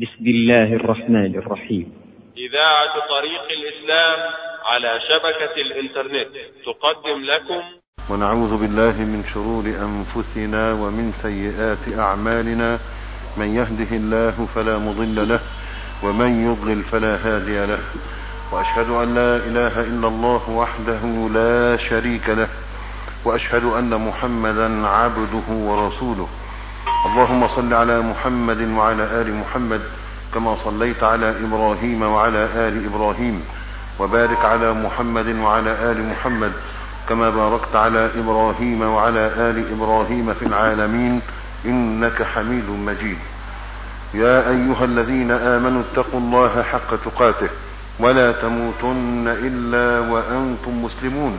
بسم الله الرحمن الرحيم. إذاعة طريق الإسلام على شبكة الإنترنت. تقدم لكم. ونعوذ بالله من شرور أنفسنا ومن سيئات أعمالنا. من يهده الله فلا مضل له ومن يضلل فلا هادي له. وأشهد أن لا إله إلا الله وحده لا شريك له. وأشهد أن محمدا عبده ورسوله. اللهم صل على محمد وعلى آل محمد كما صليت على إبراهيم وعلى آل إبراهيم وبارك على محمد وعلى آل محمد كما باركت على إبراهيم وعلى آل إبراهيم في العالمين إنك حميد مجيد. يا أيها الذين آمنوا اتقوا الله حق تقاته ولا تموتن إلا وأنتم مسلمون.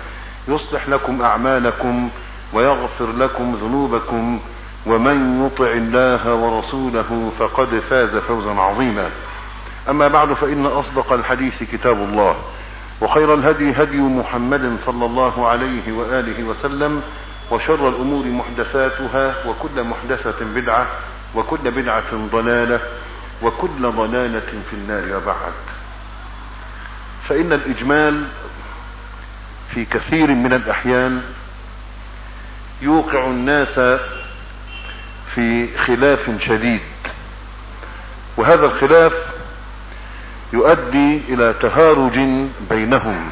يصلح لكم أعمالكم ويغفر لكم ذنوبكم ومن يطع الله ورسوله فقد فاز فوزا عظيما. أما بعد فإن أصدق الحديث كتاب الله وخير الهدي هدي محمد صلى الله عليه وآله وسلم وشر الأمور محدثاتها وكل محدثة بدعة وكل بدعة ضلالة وكل ضلالة في النار وبعد. فإن الإجمال في كثير من الأحيان يوقع الناس في خلاف شديد. وهذا الخلاف يؤدي إلى تهارج بينهم.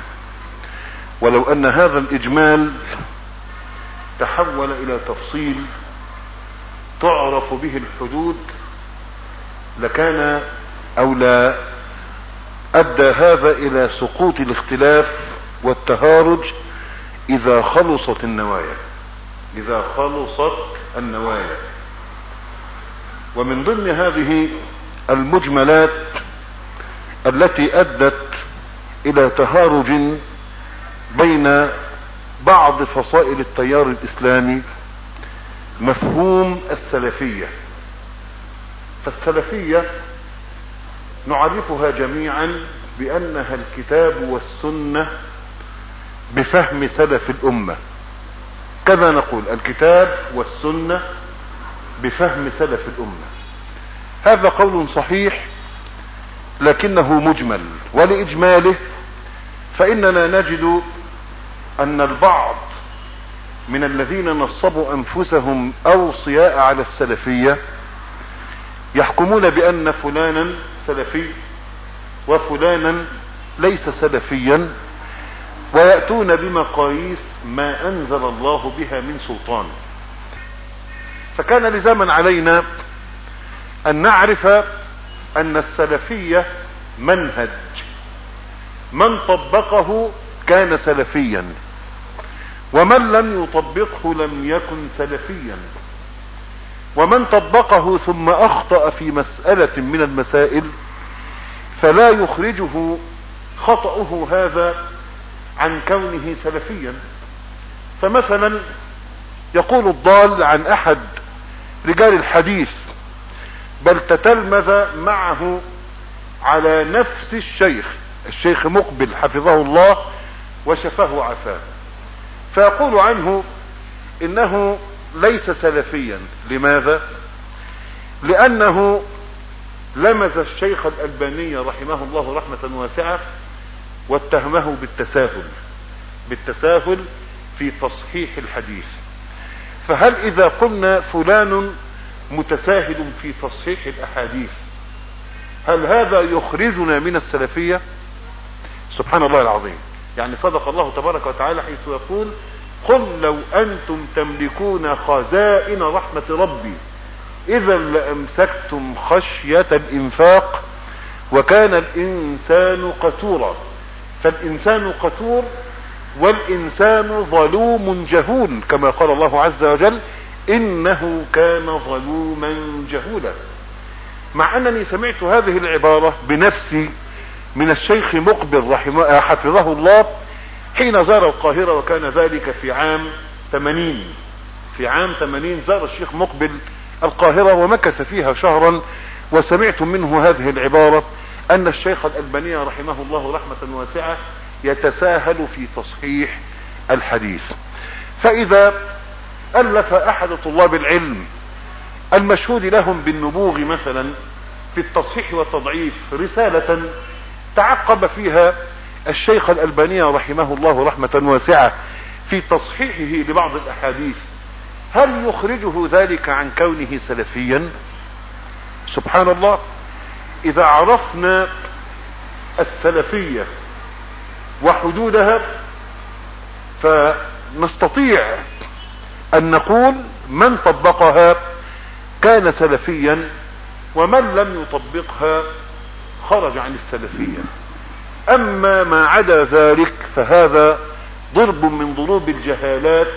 ولو أن هذا الإجمال تحول إلى تفصيل تعرف به الحدود لكان أو لا أدى هذا إلى سقوط الاختلاف والتهارج إذا خلصت النوايا. إذا خلصت النوايا. ومن ضمن هذه المجملات التي أدت إلى تهارج بين بعض فصائل التيار الإسلامي مفهوم السلفية. فالسلفية نعرفها جميعا بأنها الكتاب والسنة بفهم سلف الأمة. كما نقول الكتاب والسنة بفهم سلف الأمة. هذا قول صحيح لكنه مجمل. ولإجماله فإننا نجد أن البعض من الذين نصبوا أنفسهم أوصياء على السلفية يحكمون بأن فلانا سلفي وفلانا ليس سلفيا. ويأتون بمقاييس ما أنزل الله بها من سلطان. فكان لزاما علينا أن نعرف أن السلفية منهج. من طبقه كان سلفيا ومن لم يطبقه لم يكن سلفيا. ومن طبقه ثم أخطأ في مسألة من المسائل فلا يخرجه خطأه هذا عن كونه سلفيا. فمثلا يقول الضال عن أحد رجال الحديث بل تتلمذ معه على نفس الشيخ الشيخ مقبل حفظه الله وشفاه وعافاه فيقول عنه إنه ليس سلفيا. لماذا؟ لأنه لمز الشيخ الألباني رحمه الله رحمة واسعة واتهمه بالتساهل بالتساهل في تصحيح الحديث. فهل إذا قلنا فلان متساهل في تصحيح الأحاديث هل هذا يخرجنا من السلفية؟ سبحان الله العظيم. يعني صدق الله تبارك وتعالى حيث يقول قل لو أنتم تملكون خزائن رحمة ربي إذا لأمسكتم خشية الإنفاق وكان الإنسان قتورا. فالإنسان قتور والإنسان ظلوم جهول كما قال الله عز وجل إنه كان ظلوما جهولا. مع أنني سمعت هذه العبارة بنفسي من الشيخ مقبل رحمه حفظه الله حين زار القاهرة وكان ذلك في عام 80 في عام 80 زار الشيخ مقبل القاهرة ومكث فيها شهرا وسمعت منه هذه العبارة أن الشيخ الألباني رحمه الله رحمة واسعة يتساهل في تصحيح الحديث. فإذا ألف أحد طلاب العلم المشهود لهم بالنبوغ مثلا في التصحيح والتضعيف رسالة تعقب فيها الشيخ الألباني رحمه الله رحمة واسعة في تصحيحه لبعض الأحاديث. هل يخرجه ذلك عن كونه سلفيا؟ سبحان الله. إذا عرفنا السلفية وحدودها فنستطيع أن نقول من طبقها كان سلفيا ومن لم يطبقها خرج عن السلفية. أما ما عدا ذلك فهذا ضرب من ضروب الجهالات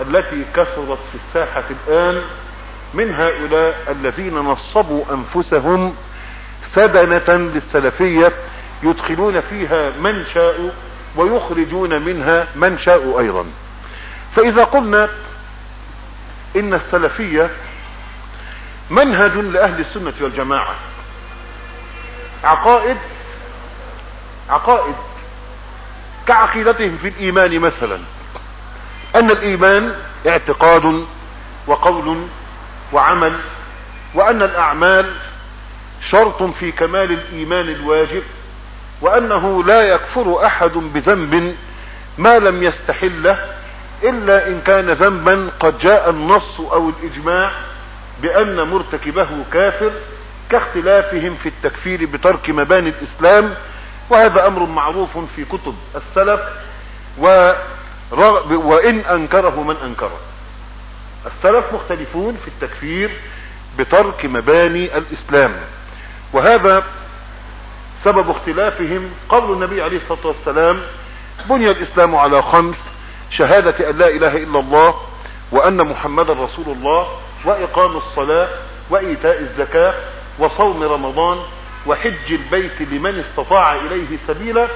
التي كثرت في الساحة الآن من هؤلاء الذين نصبوا أنفسهم سدنة للسلفية يدخلون فيها من شاءوا ويخرجون منها من شاءوا أيضا. فإذا قلنا إن السلفية منهج لأهل السنة والجماعة. عقائد عقائد كعقيدتهم في الإيمان مثلا. أن الإيمان اعتقاد وقول وعمل وأن الأعمال شرط في كمال الإيمان الواجب وأنه لا يكفر أحد بذنب ما لم يستحله إلا إن كان ذنبا قد جاء النص أو الإجماع بأن مرتكبه كافر كاختلافهم في التكفير بترك مباني الإسلام وهذا أمر معروف في كتب السلف وإن أنكره من أنكره. السلف مختلفون في التكفير بترك مباني الإسلام. وهذا سبب اختلافهم قول النبي عليه الصلاة والسلام بني الإسلام على خمس شهادة أن لا إله إلا الله وأن محمدا رسول الله وإقام الصلاة وإيتاء الزكاة وصوم رمضان وحج البيت لمن استطاع إليه سبيلا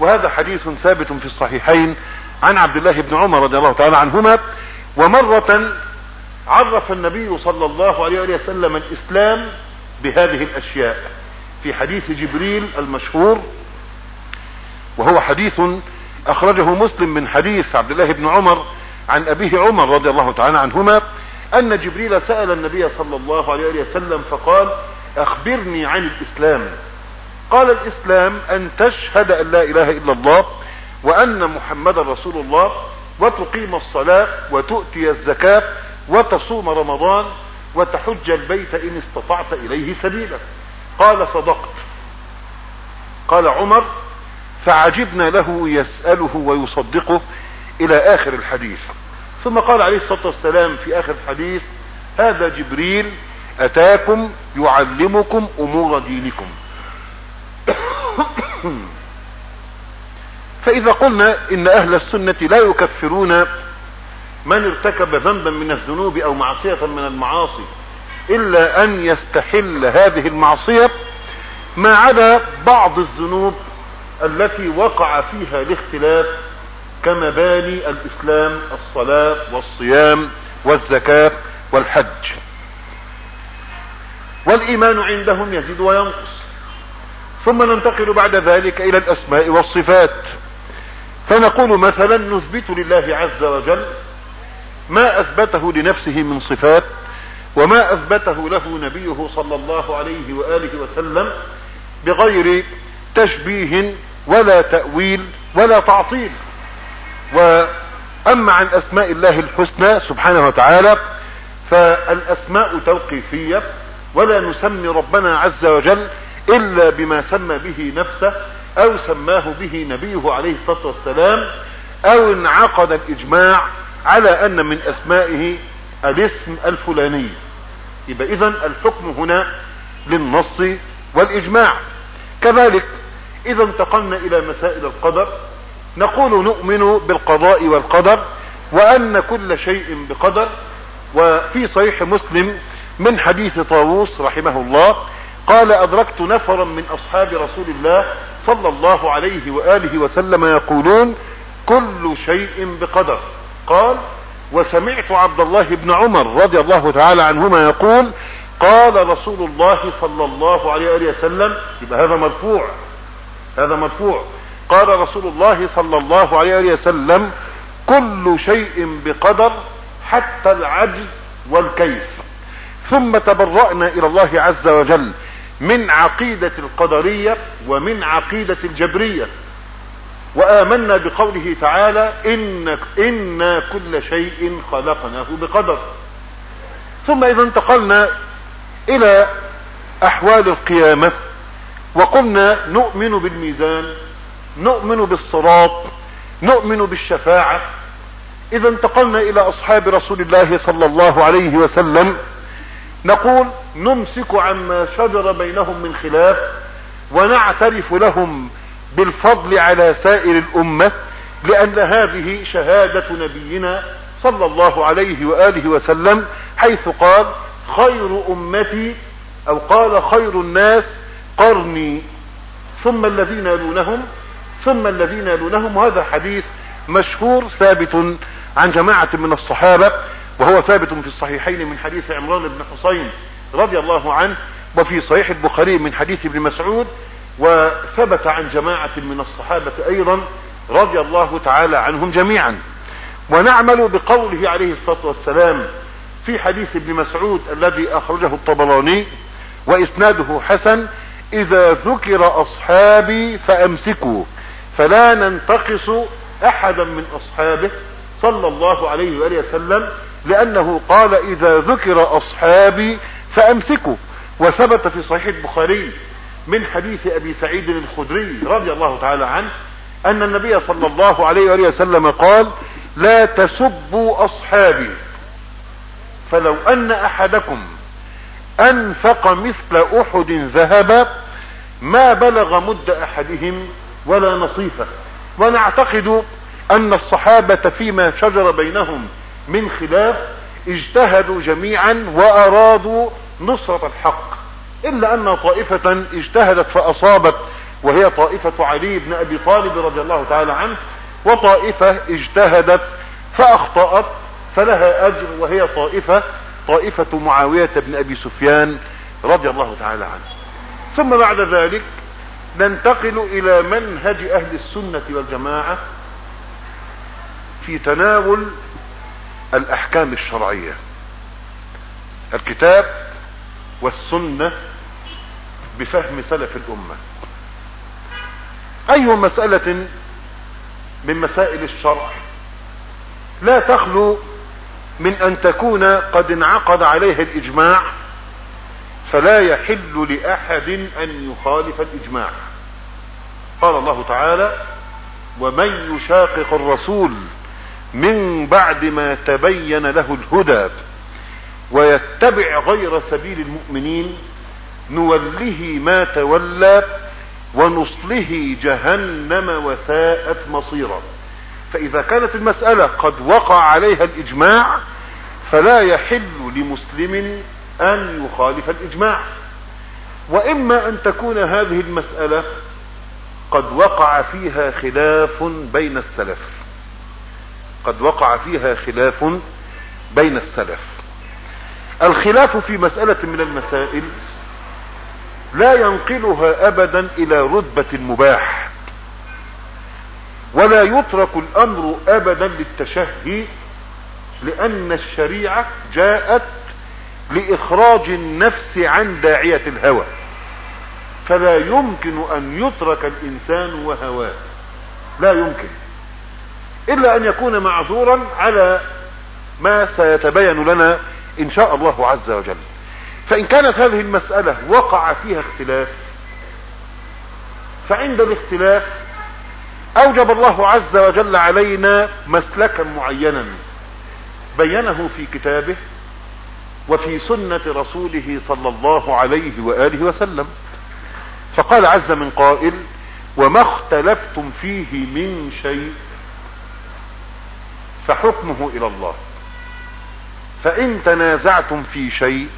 وهذا حديث ثابت في الصحيحين عن عبد الله بن عمر رضي الله تعالى عنهما. ومرة عرف النبي صلى الله عليه وسلم الإسلام بهذه الأشياء. في حديث جبريل المشهور وهو حديث أخرجه مسلم من حديث عبد الله بن عمر عن أبيه عمر رضي الله تعالى عنهما أن جبريل سأل النبي صلى الله عليه وسلم فقال أخبرني عن الإسلام. قال الإسلام أن تشهد أن لا إله إلا الله وأن محمدا رسول الله وتقيم الصلاة وتؤتي الزكاة وتصوم رمضان وتحج البيت إن استطعت إليه سبيلا. قال صدقت. قال عمر فعجبنا له يسأله ويصدقه إلى آخر الحديث. ثم قال عليه الصلاة والسلام في آخر الحديث هذا جبريل أتاكم يعلمكم أمور دينكم. فإذا قلنا إن أهل السنة لا يكفرون من ارتكب ذنبا من الذنوب أو معصية من المعاصي إلا أن يستحل هذه المعصية ما عدا بعض الذنوب التي وقع فيها الاختلاف كمباني الإسلام الصلاة والصيام والزكاة والحج. والإيمان عندهم يزيد وينقص. ثم ننتقل بعد ذلك إلى الأسماء والصفات. فنقول مثلا نثبت لله عز وجل ما أثبته لنفسه من صفات وما أثبته له نبيه صلى الله عليه وآله وسلم بغير تشبيه ولا تأويل ولا تعطيل. وأما عن أسماء الله الحسنى سبحانه وتعالى فالأسماء توقيفية ولا نسمي ربنا عز وجل إلا بما سمى به نفسه أو سماه به نبيه عليه الصلاة والسلام أو انعقد الإجماع على أن من أسمائه الاسم الفلاني. يبقى اذا الحكم هنا للنص والإجماع. كذلك إذا انتقلنا إلى مسائل القدر نقول نؤمن بالقضاء والقدر وأن كل شيء بقدر. وفي صحيح مسلم من حديث طاووس رحمه الله قال أدركت نفرا من أصحاب رسول الله صلى الله عليه وآله وسلم يقولون كل شيء بقدر. قال وسمعت عبد الله بن عمر رضي الله تعالى عنهما يقول قال رسول الله صلى الله عليه وآله وسلم يبقى هذا مرفوع هذا مرفوع قال رسول الله صلى الله عليه وآله وسلم كل شيء بقدر حتى العجز والكيس. ثم تبرأنا إلى الله عز وجل من عقيدة القدرية ومن عقيدة الجبرية. وآمنا بقوله تعالى إن إنا كل شيء خلقناه بقدر. ثم إذا انتقلنا إلى أحوال القيامة وقلنا نؤمن بالميزان نؤمن بالصراط نؤمن بالشفاعة. إذا انتقلنا إلى أصحاب رسول الله صلى الله عليه وسلم. نقول نمسك عما شجر بينهم من خلاف ونعترف لهم بالفضل على سائر الأمة لأن هذه شهادة نبينا صلى الله عليه وآله وسلم حيث قال خير أمتي أو قال خير الناس قرني ثم الذين يلونهم ثم الذين يلونهم وهذا حديث مشهور ثابت عن جماعة من الصحابة وهو ثابت في الصحيحين من حديث عمران بن حسين رضي الله عنه وفي صحيح البخاري من حديث ابن مسعود وثبت عن جماعة من الصحابة أيضا رضي الله تعالى عنهم جميعا. ونعمل بقوله عليه الصلاة والسلام في حديث ابن مسعود الذي أخرجه الطبراني وإسناده حسن إذا ذكر أصحابي فأمسكوا فلا ننتقص أحدا من أصحابه صلى الله عليه وآله وسلم لأنه قال إذا ذكر أصحابي فأمسكوا. وثبت في صحيح البخاري من حديث أبي سعيد الخدري رضي الله تعالى عنه أن النبي صلى الله عليه وآله وسلم قال لا تسبوا أصحابي. فلو أن أحدكم أنفق مثل أحد ذهبا ما بلغ مد أحدهم ولا نصيفه. ونعتقد أن الصحابة فيما شجر بينهم من خلاف اجتهدوا جميعا وأرادوا نصرة الحق. إلا أن طائفة اجتهدت فأصابت وهي طائفة علي بن أبي طالب رضي الله تعالى عنه وطائفة اجتهدت فأخطأت فلها أجر وهي طائفة طائفة معاوية بن أبي سفيان رضي الله تعالى عنه. ثم بعد ذلك ننتقل إلى منهج أهل السنة والجماعة في تناول الأحكام الشرعية الكتاب والسنة بفهم سلف الأمة. أي مسألة من مسائل الشرع؟ لا تخلو من أن تكون قد انعقد عليها الإجماع فلا يحل لأحد أن يخالف الإجماع. قال الله تعالى ومن يشاقق الرسول من بعد ما تبين له الهدى ويتبع غير سبيل المؤمنين نوله ما تولى ونصله جهنم وساءت مصيرا. فإذا كانت المسألة قد وقع عليها الإجماع فلا يحل لمسلم أن يخالف الإجماع. وإما أن تكون هذه المسألة قد وقع فيها خلاف بين السلف. قد وقع فيها خلاف بين السلف. الخلاف في مسألة من المسائل لا ينقلها ابدا إلى رتبة المباح ولا يترك الأمر ابدا للتشهي لأن الشريعة جاءت لإخراج النفس عن داعية الهوى. فلا يمكن أن يترك الإنسان وهواه. لا يمكن. إلا أن يكون معذورا على ما سيتبين لنا إن شاء الله عز وجل. فإن كانت هذه المسألة وقع فيها اختلاف فعند الاختلاف أوجب الله عز وجل علينا مسلكا معينا بينه في كتابه وفي سنة رسوله صلى الله عليه وآله وسلم. فقال عز من قائل وما اختلفتم فيه من شيء فحكمه إلى الله. فإن تنازعتم في شيء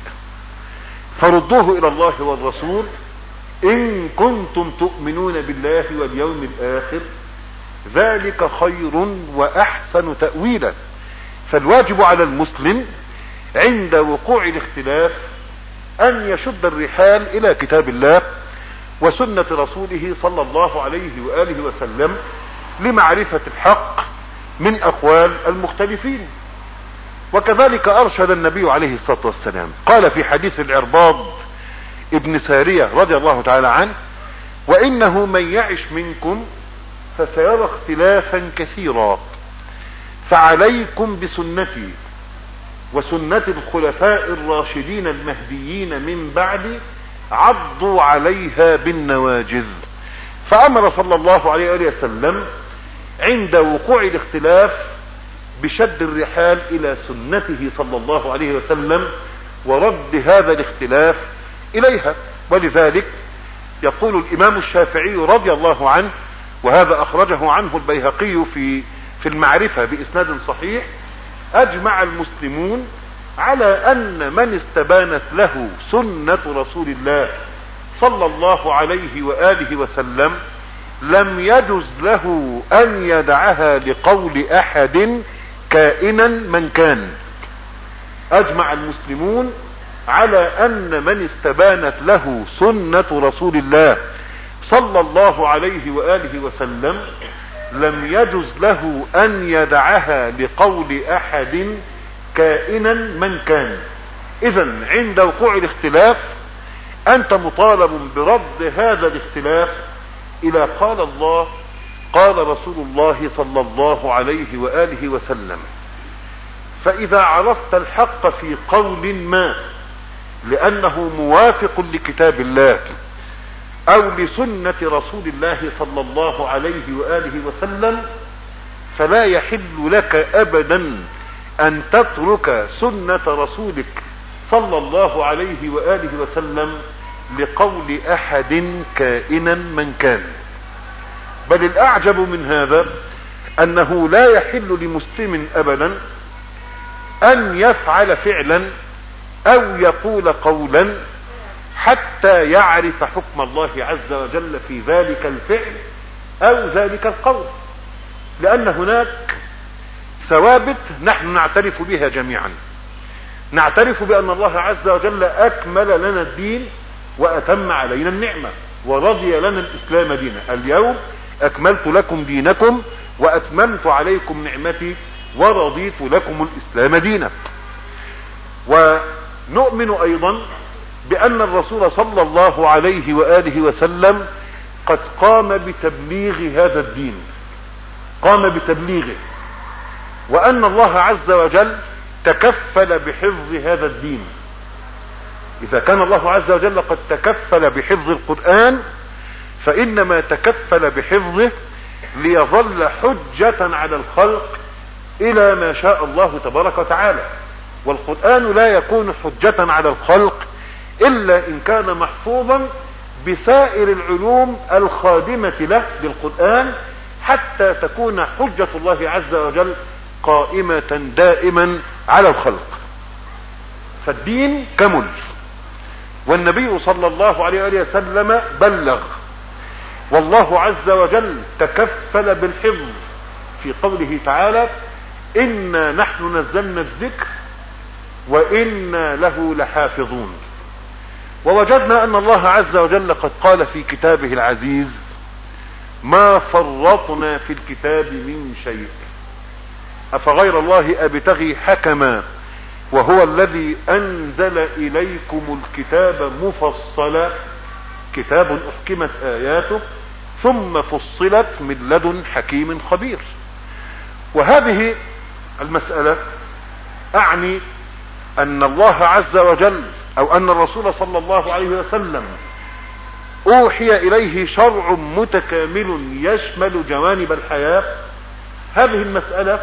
فردوه إلى الله والرسول إن كنتم تؤمنون بالله واليوم الآخر ذلك خير وأحسن تأويلا. فالواجب على المسلم عند وقوع الاختلاف أن يشد الرحال إلى كتاب الله وسنة رسوله صلى الله عليه وآله وسلم لمعرفة الحق من أقوال المختلفين. وكذلك أرشد النبي عليه الصلاة والسلام. قال في حديث العرباض ابن سارية رضي الله تعالى عنه وإنه من يعش منكم فسيرى اختلافا كثيرا فعليكم بسنتي وسنة الخلفاء الراشدين المهديين من بعد عضوا عليها بالنواجذ. فأمر صلى الله عليه وسلم عند وقوع الاختلاف بشد الرحال إلى سنته صلى الله عليه وسلم ورد هذا الاختلاف إليها. ولذلك يقول الإمام الشافعي رضي الله عنه وهذا أخرجه عنه البيهقي في في المعرفة بإسناد صحيح أجمع المسلمون على أن من استبانت له سنة رسول الله صلى الله عليه وآله وسلم لم يجز له أن يدعها لقول أحد كائنا من كان. أجمع المسلمون على أن من استبانت له سنة رسول الله صلى الله عليه وآله وسلم لم يجز له أن يدعها لقول أحد كائنا من كان. اذا عند وقوع الاختلاف أنت مطالب برد هذا الاختلاف إلى قال الله قال رسول الله صلى الله عليه وآله وسلم فإذا عرفت الحق في قول ما لأنه موافق لكتاب الله أو لسنة رسول الله صلى الله عليه وآله وسلم فلا يحل لك أبدا أن تترك سنة رسولك صلى الله عليه وآله وسلم لقول أحد كائنا من كان. بل الأعجب من هذا أنه لا يحل لمسلم ابدا أن يفعل فعلا أو يقول قولا حتى يعرف حكم الله عز وجل في ذلك الفعل أو ذلك القول. لأن هناك ثوابت نحن نعترف بها جميعا. نعترف بأن الله عز وجل أكمل لنا الدين وأتم علينا النعمة ورضي لنا الإسلام دينا اليوم أكملت لكم دينكم وأتممت عليكم نعمتي ورضيت لكم الإسلام دينا. ونؤمن أيضا بأن الرسول صلى الله عليه وآله وسلم قد قام بتبليغ هذا الدين. قام بتبليغه. وأن الله عز وجل تكفل بحفظ هذا الدين. إذا كان الله عز وجل قد تكفل بحفظ القرآن فإنما تكفل بحفظه ليظل حجة على الخلق إلى ما شاء الله تبارك وتعالى. والقرآن لا يكون حجة على الخلق إلا إن كان محفوظا بسائر العلوم الخادمة له للقرآن حتى تكون حجة الله عز وجل قائمة دائما على الخلق. فالدين كمل. والنبي صلى الله عليه وسلم بلغ والله عز وجل تكفل بالحفظ في قوله تعالى إنا نحن نزلنا الذكر وإنا له لحافظون. ووجدنا أن الله عز وجل قد قال في كتابه العزيز ما فرطنا في الكتاب من شيء. أفغير الله أبتغي حكما وهو الذي أنزل إليكم الكتاب مفصلا. كتاب أحكمت آياته. ثم فصلت من لدن حكيم خبير. وهذه المسألة أعني أن الله عز وجل أو أن الرسول صلى الله عليه وسلم أوحي إليه شرع متكامل يشمل جوانب الحياة. هذه المسألة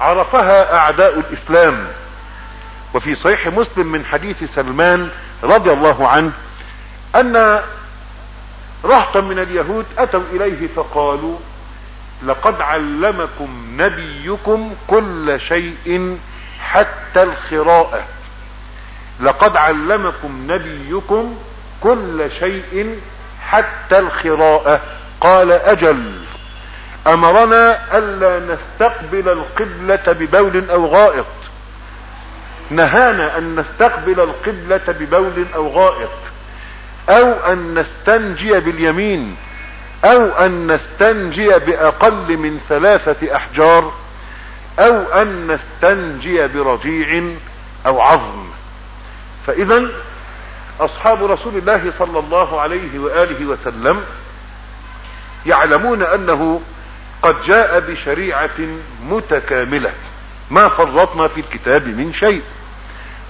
عرفها أعداء الإسلام. وفي صحيح مسلم من حديث سلمان رضي الله عنه أن رهطا من اليهود أتوا إليه فقالوا لقد علمكم نبيكم كل شيء حتى الخراءة. لقد علمكم نبيكم كل شيء حتى الخراءة. قال أجل أمرنا ألا نستقبل القبلة ببول أو غائط. نهانا أن نستقبل القبلة ببول أو غائط. أو أن نستنجي باليمين أو أن نستنجي بأقل من ثلاثة أحجار أو أن نستنجي برجيع أو عظم. فاذا أصحاب رسول الله صلى الله عليه وآله وسلم يعلمون أنه قد جاء بشريعة متكاملة ما فرطنا في الكتاب من شيء.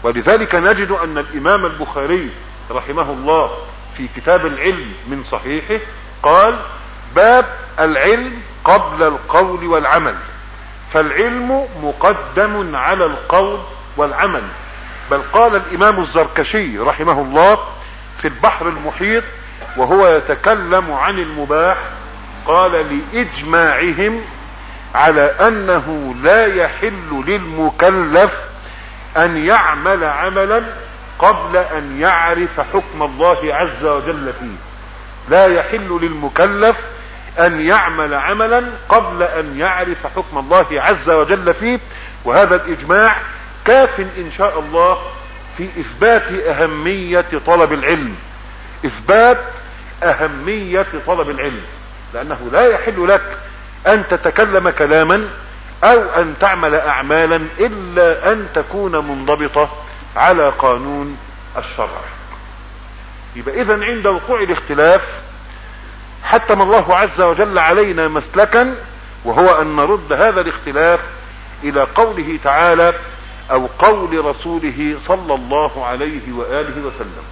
ولذلك نجد أن الإمام البخاري رحمه الله في كتاب العلم من صحيحه قال باب العلم قبل القول والعمل فالعلم مقدم على القول والعمل. بل قال الإمام الزركشي رحمه الله في البحر المحيط وهو يتكلم عن المباح قال لإجماعهم على أنه لا يحل للمكلف أن يعمل عملا قبل أن يعرف حكم الله عز وجل فيه. لا يحل للمكلف أن يعمل عملا قبل أن يعرف حكم الله عز وجل فيه. وهذا الإجماع كاف إن شاء الله في إثبات أهمية طلب العلم. إثبات أهمية طلب العلم. لأنه لا يحل لك أن تتكلم كلاما أو أن تعمل اعمالا إلا أن تكون منضبطة. على قانون الشرع. يبقى اذا عند وقوع الاختلاف حتم الله عز وجل علينا مسلكا وهو أن نرد هذا الاختلاف إلى قوله تعالى أو قول رسوله صلى الله عليه وآله وسلم.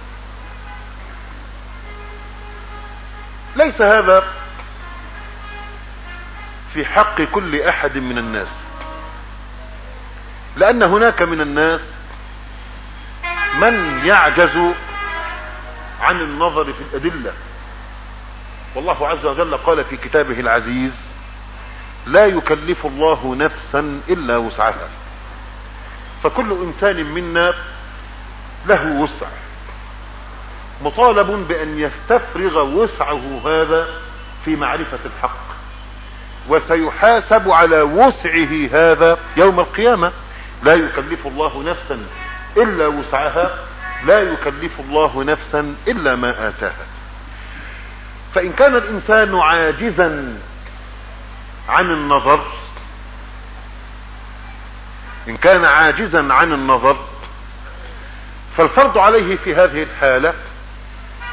ليس هذا في حق كل أحد من الناس لأن هناك من الناس من يعجز عن النظر في الأدلة؟ والله عز وجل قال في كتابه العزيز لا يكلف الله نفسا إلا وسعها. فكل إنسان منا له وسع. مطالب بأن يستفرغ وسعه هذا في معرفة الحق. وسيحاسب على وسعه هذا يوم القيامة. لا يكلف الله نفسا إلا وسعها لا يكلف الله نفسا إلا ما آتاها. فإن كان الإنسان عاجزا عن النظر إن كان عاجزا عن النظر فالفرض عليه في هذه الحالة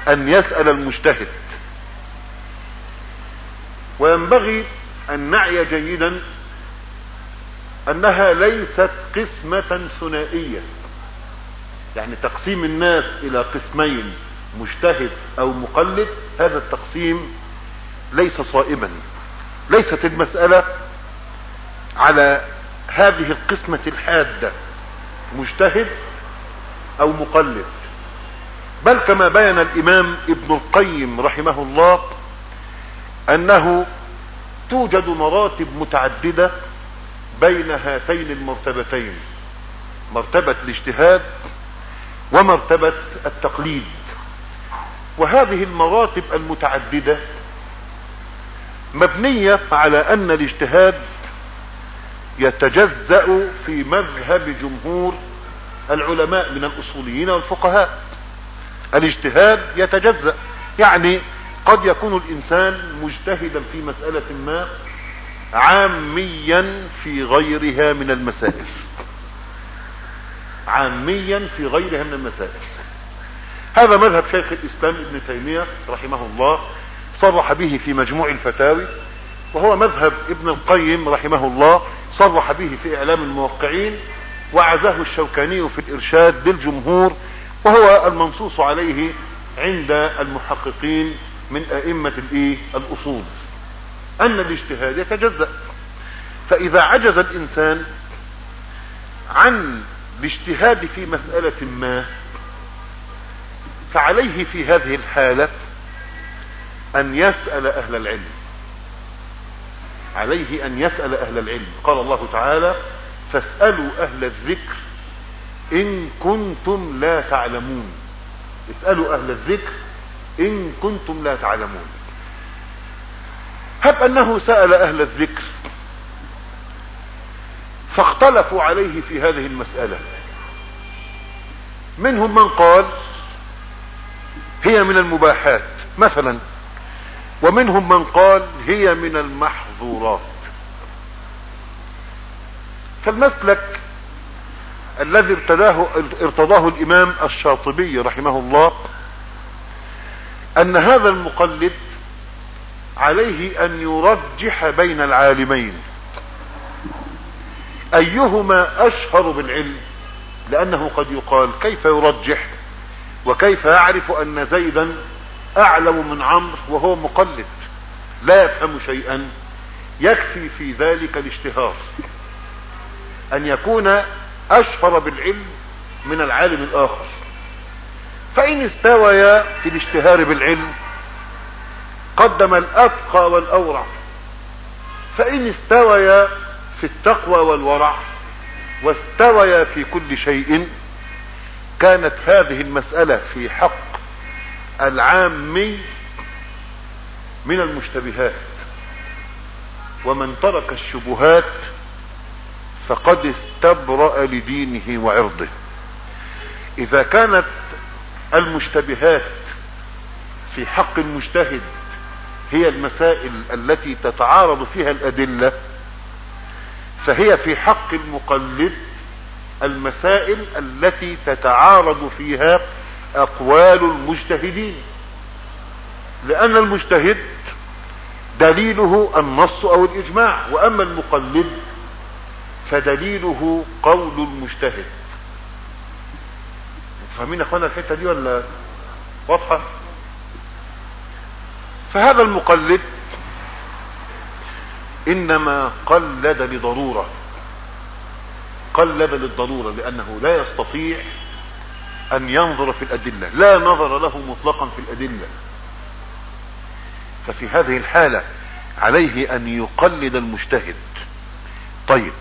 أن يسأل المجتهد. وينبغي أن نعي جيدا أنها ليست قسمة ثنائية. يعني تقسيم الناس إلى قسمين مجتهد أو مقلد هذا التقسيم ليس صائبا. ليست المسألة على هذه القسمة الحادة مجتهد أو مقلد. بل كما بين الإمام ابن القيم رحمه الله أنه توجد مراتب متعددة بين هاتين المرتبتين. مرتبة الاجتهاد ومرتبة التقليد. وهذه المراتب المتعددة مبنية على أن الاجتهاد يتجزأ في مذهب جمهور العلماء من الأصوليين والفقهاء. الاجتهاد يتجزأ يعني قد يكون الإنسان مجتهدا في مسألة ما عاميا في غيرها من المسائل. عاميا في غيرها من المسائل هذا مذهب شيخ الإسلام ابن تيمية رحمه الله صرح به في مجموع الفتاوي وهو مذهب ابن القيم رحمه الله صرح به في إعلام الموقعين وعزاه الشوكاني في الإرشاد للجمهور وهو المنصوص عليه عند المحققين من أئمة الايه الأصول. أن الاجتهاد يتجزأ. فإذا عجز الإنسان عن الاجتهاد في مسألة ما فعليه في هذه الحالة أن يسأل أهل العلم. عليه أن يسأل أهل العلم. قال الله تعالى فاسألوا أهل الذكر إن كنتم لا تعلمون. اسألوا أهل الذكر إن كنتم لا تعلمون. هب أنه سأل أهل الذكر فاختلفوا عليه في هذه المسألة. منهم من قال هي من المباحات مثلا ومنهم من قال هي من المحظورات. فالمسلك الذي ارتداه, ارتضاه الإمام الشاطبي رحمه الله أن هذا المقلد عليه أن يرجح بين العالمين. أيهما أشهر بالعلم؟ لأنه قد يقال كيف يرجح وكيف يعرف أن زيدا أعلم من عمرو وهو مقلد لا يفهم شيئا يكفي في ذلك الاشتهار. أن يكون أشهر بالعلم من العالم الآخر. فإن استويا في الاشتهار بالعلم قدم الأتقى والأورع. فإن استويا في التقوى والورع واستويا في كل شيء كانت هذه المسألة في حق العامي من المشتبهات. ومن ترك الشبهات فقد استبرأ لدينه وعرضه. إذا كانت المشتبهات في حق المجتهد هي المسائل التي تتعارض فيها الأدلة فهي في حق المقلد المسائل التي تتعارض فيها أقوال المجتهدين لأن المجتهد دليله النص أو الإجماع وأما المقلد فدليله قول المجتهد. فاهمين يا إخوانا الحتة دي ولا؟ واضحة؟ فهذا المقلد إنما قلد لضرورة. قلد للضرورة لأنه لا يستطيع أن ينظر في الأدلة. لا نظر له مطلقا في الأدلة. ففي هذه الحالة عليه أن يقلد المجتهد. طيب.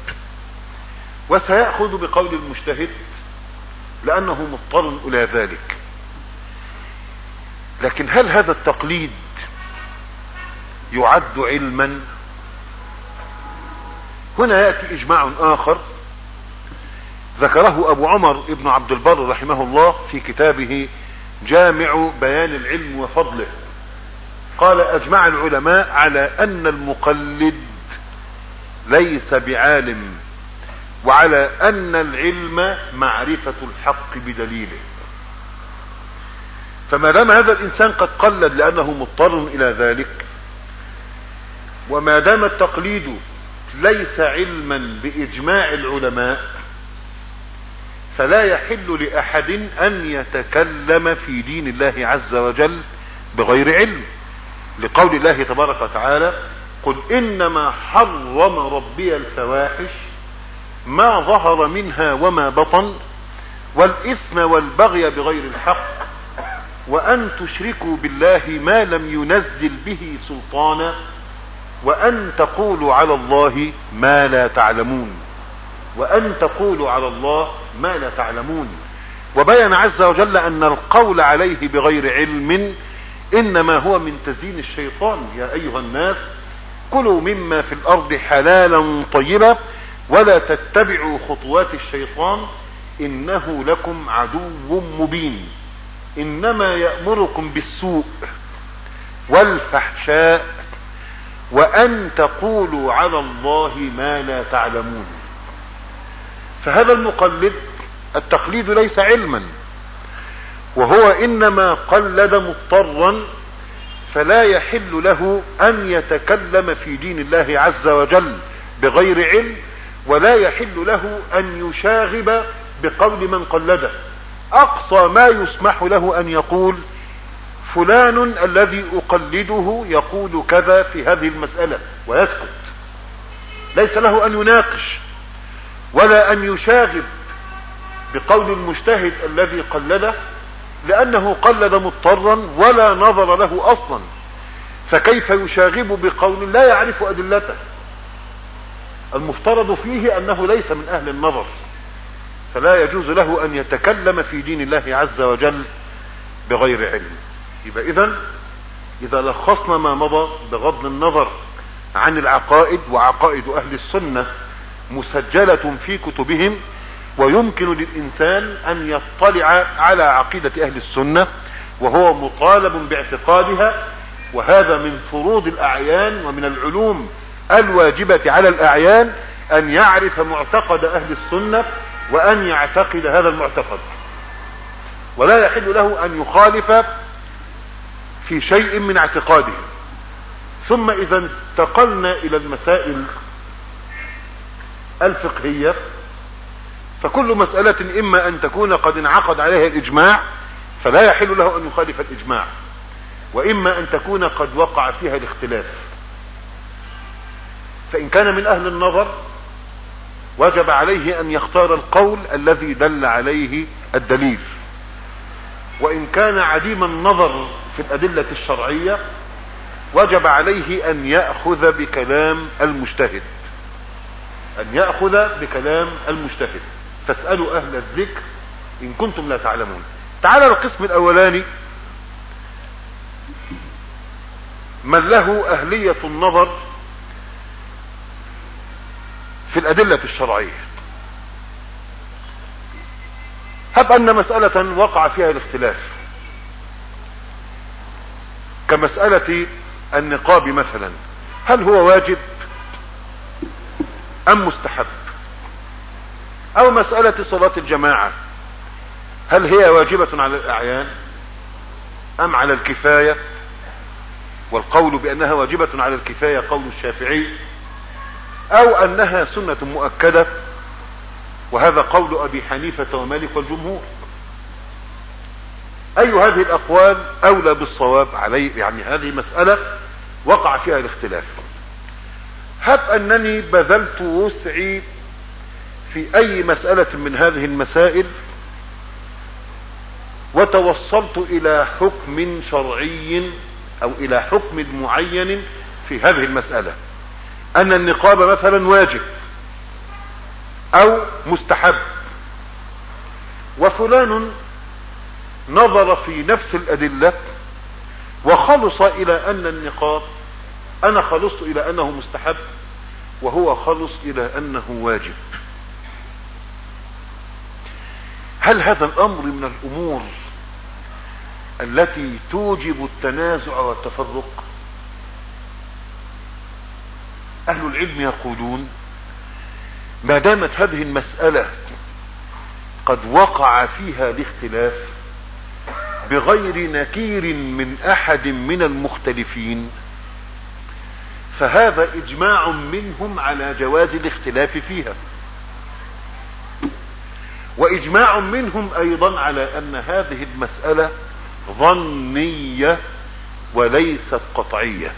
وسيأخذ بقول المجتهد لأنه مضطر إلى ذلك. لكن هل هذا التقليد يعد علما؟ هنا يأتي إجماع آخر ذكره أبو عمر ابن عبد البر رحمه الله في كتابه جامع بيان العلم وفضله. قال أجمع العلماء على أن المقلد ليس بعالم وعلى أن العلم معرفة الحق بدليله. فما دام هذا الإنسان قد قلد لأنه مضطر إلى ذلك وما دام التقليد ليس علما بإجماع العلماء فلا يحل لأحد أن يتكلم في دين الله عز وجل بغير علم. لقول الله تبارك وتعالى قل إنما حرم ربي الفواحش ما ظهر منها وما بطن والإثم والبغي بغير الحق وأن تشركوا بالله ما لم ينزل به سلطانا وأن تقولوا على الله ما لا تعلمون. وأن تقولوا على الله ما لا تعلمون. وبين عز وجل أن القول عليه بغير علم إنما هو من تزيين الشيطان. يا أيها الناس كلوا مما في الأرض حلالا طيبا ولا تتبعوا خطوات الشيطان إنه لكم عدو مبين. إنما يأمركم بالسوء والفحشاء وأن تقولوا على الله ما لا تعلمون. فهذا المقلد التقليد ليس علما وهو إنما قلد مضطرا فلا يحل له أن يتكلم في دين الله عز وجل بغير علم ولا يحل له أن يشاغب بقول من قلده. أقصى ما يسمح له أن يقول فلان الذي أقلده يقول كذا في هذه المسألة ويسكت. ليس له أن يناقش ولا أن يشاغب بقول المجتهد الذي قلده لأنه قلد مضطرا ولا نظر له أصلا. فكيف يشاغب بقول لا يعرف أدلته؟ المفترض فيه أنه ليس من أهل النظر. فلا يجوز له أن يتكلم في دين الله عز وجل بغير علم. يبقى اذا إذا لخصنا ما مضى بغض النظر عن العقائد وعقائد أهل السنة مسجلة في كتبهم ويمكن للإنسان أن يطلع على عقيدة أهل السنة وهو مطالب باعتقادها وهذا من فروض الأعيان ومن العلوم الواجبة على الأعيان أن يعرف معتقد أهل السنة وأن يعتقد هذا المعتقد. ولا يحل له أن يخالف في شيء من اعتقاده. ثم إذا انتقلنا إلى المسائل الفقهية فكل مسألة إما أن تكون قد انعقد عليها الإجماع فلا يحل له أن يخالف الإجماع وإما أن تكون قد وقع فيها الاختلاف. فإن كان من أهل النظر وجب عليه أن يختار القول الذي دل عليه الدليل. وإن كان عديم النظر في الأدلة الشرعية وجب عليه أن يأخذ بكلام المجتهد. أن يأخذ بكلام المجتهد. فاسألوا أهل الذكر إن كنتم لا تعلمون. تعالى القسم الأولاني. من له أهلية النظر في الأدلة الشرعية. هب أن مسألة وقع فيها الاختلاف. كمسألة النقاب مثلا هل هو واجب أم مستحب؟ أو مسألة صلاة الجماعة هل هي واجبة على الأعيان أم على الكفاية؟ والقول بأنها واجبة على الكفاية قول الشافعي أو أنها سنة مؤكدة وهذا قول أبي حنيفة ومالك والجمهور. أي هذه الأقوال أولى بالصواب عليه يعني هذه مسألة وقع فيها الاختلاف. هب أنني بذلت وسعي في أي مسألة من هذه المسائل وتوصلت إلى حكم شرعي أو إلى حكم معين في هذه المسألة. أن النقاب مثلا واجب أو مستحب. وفلان نظر في نفس الأدلة وخلص إلى أن النقاب أنا خلصت إلى أنه مستحب وهو خلص إلى أنه واجب. هل هذا الأمر من الأمور التي توجب التنازع والتفرق؟ أهل العلم يقولون ما دامت هذه المسألة قد وقع فيها الاختلاف بغير نكير من أحد من المختلفين. فهذا إجماع منهم على جواز الاختلاف فيها. وإجماع منهم أيضا على أن هذه المسألة ظنية وليست قطعية.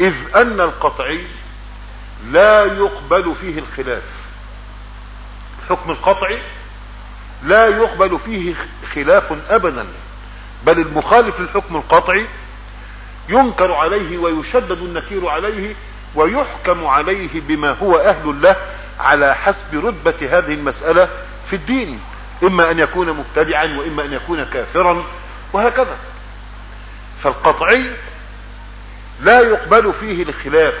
إذ أن القطعي لا يقبل فيه الخلاف. حكم القطعي لا يقبل فيه خلاف ابدا بل المخالف للحكم القطعي ينكر عليه ويشدد النكير عليه ويحكم عليه بما هو أهل له على حسب رتبة هذه المسألة في الدين إما أن يكون مبتدعا وإما أن يكون كافرا وهكذا. فالقطعي لا يقبل فيه الخلاف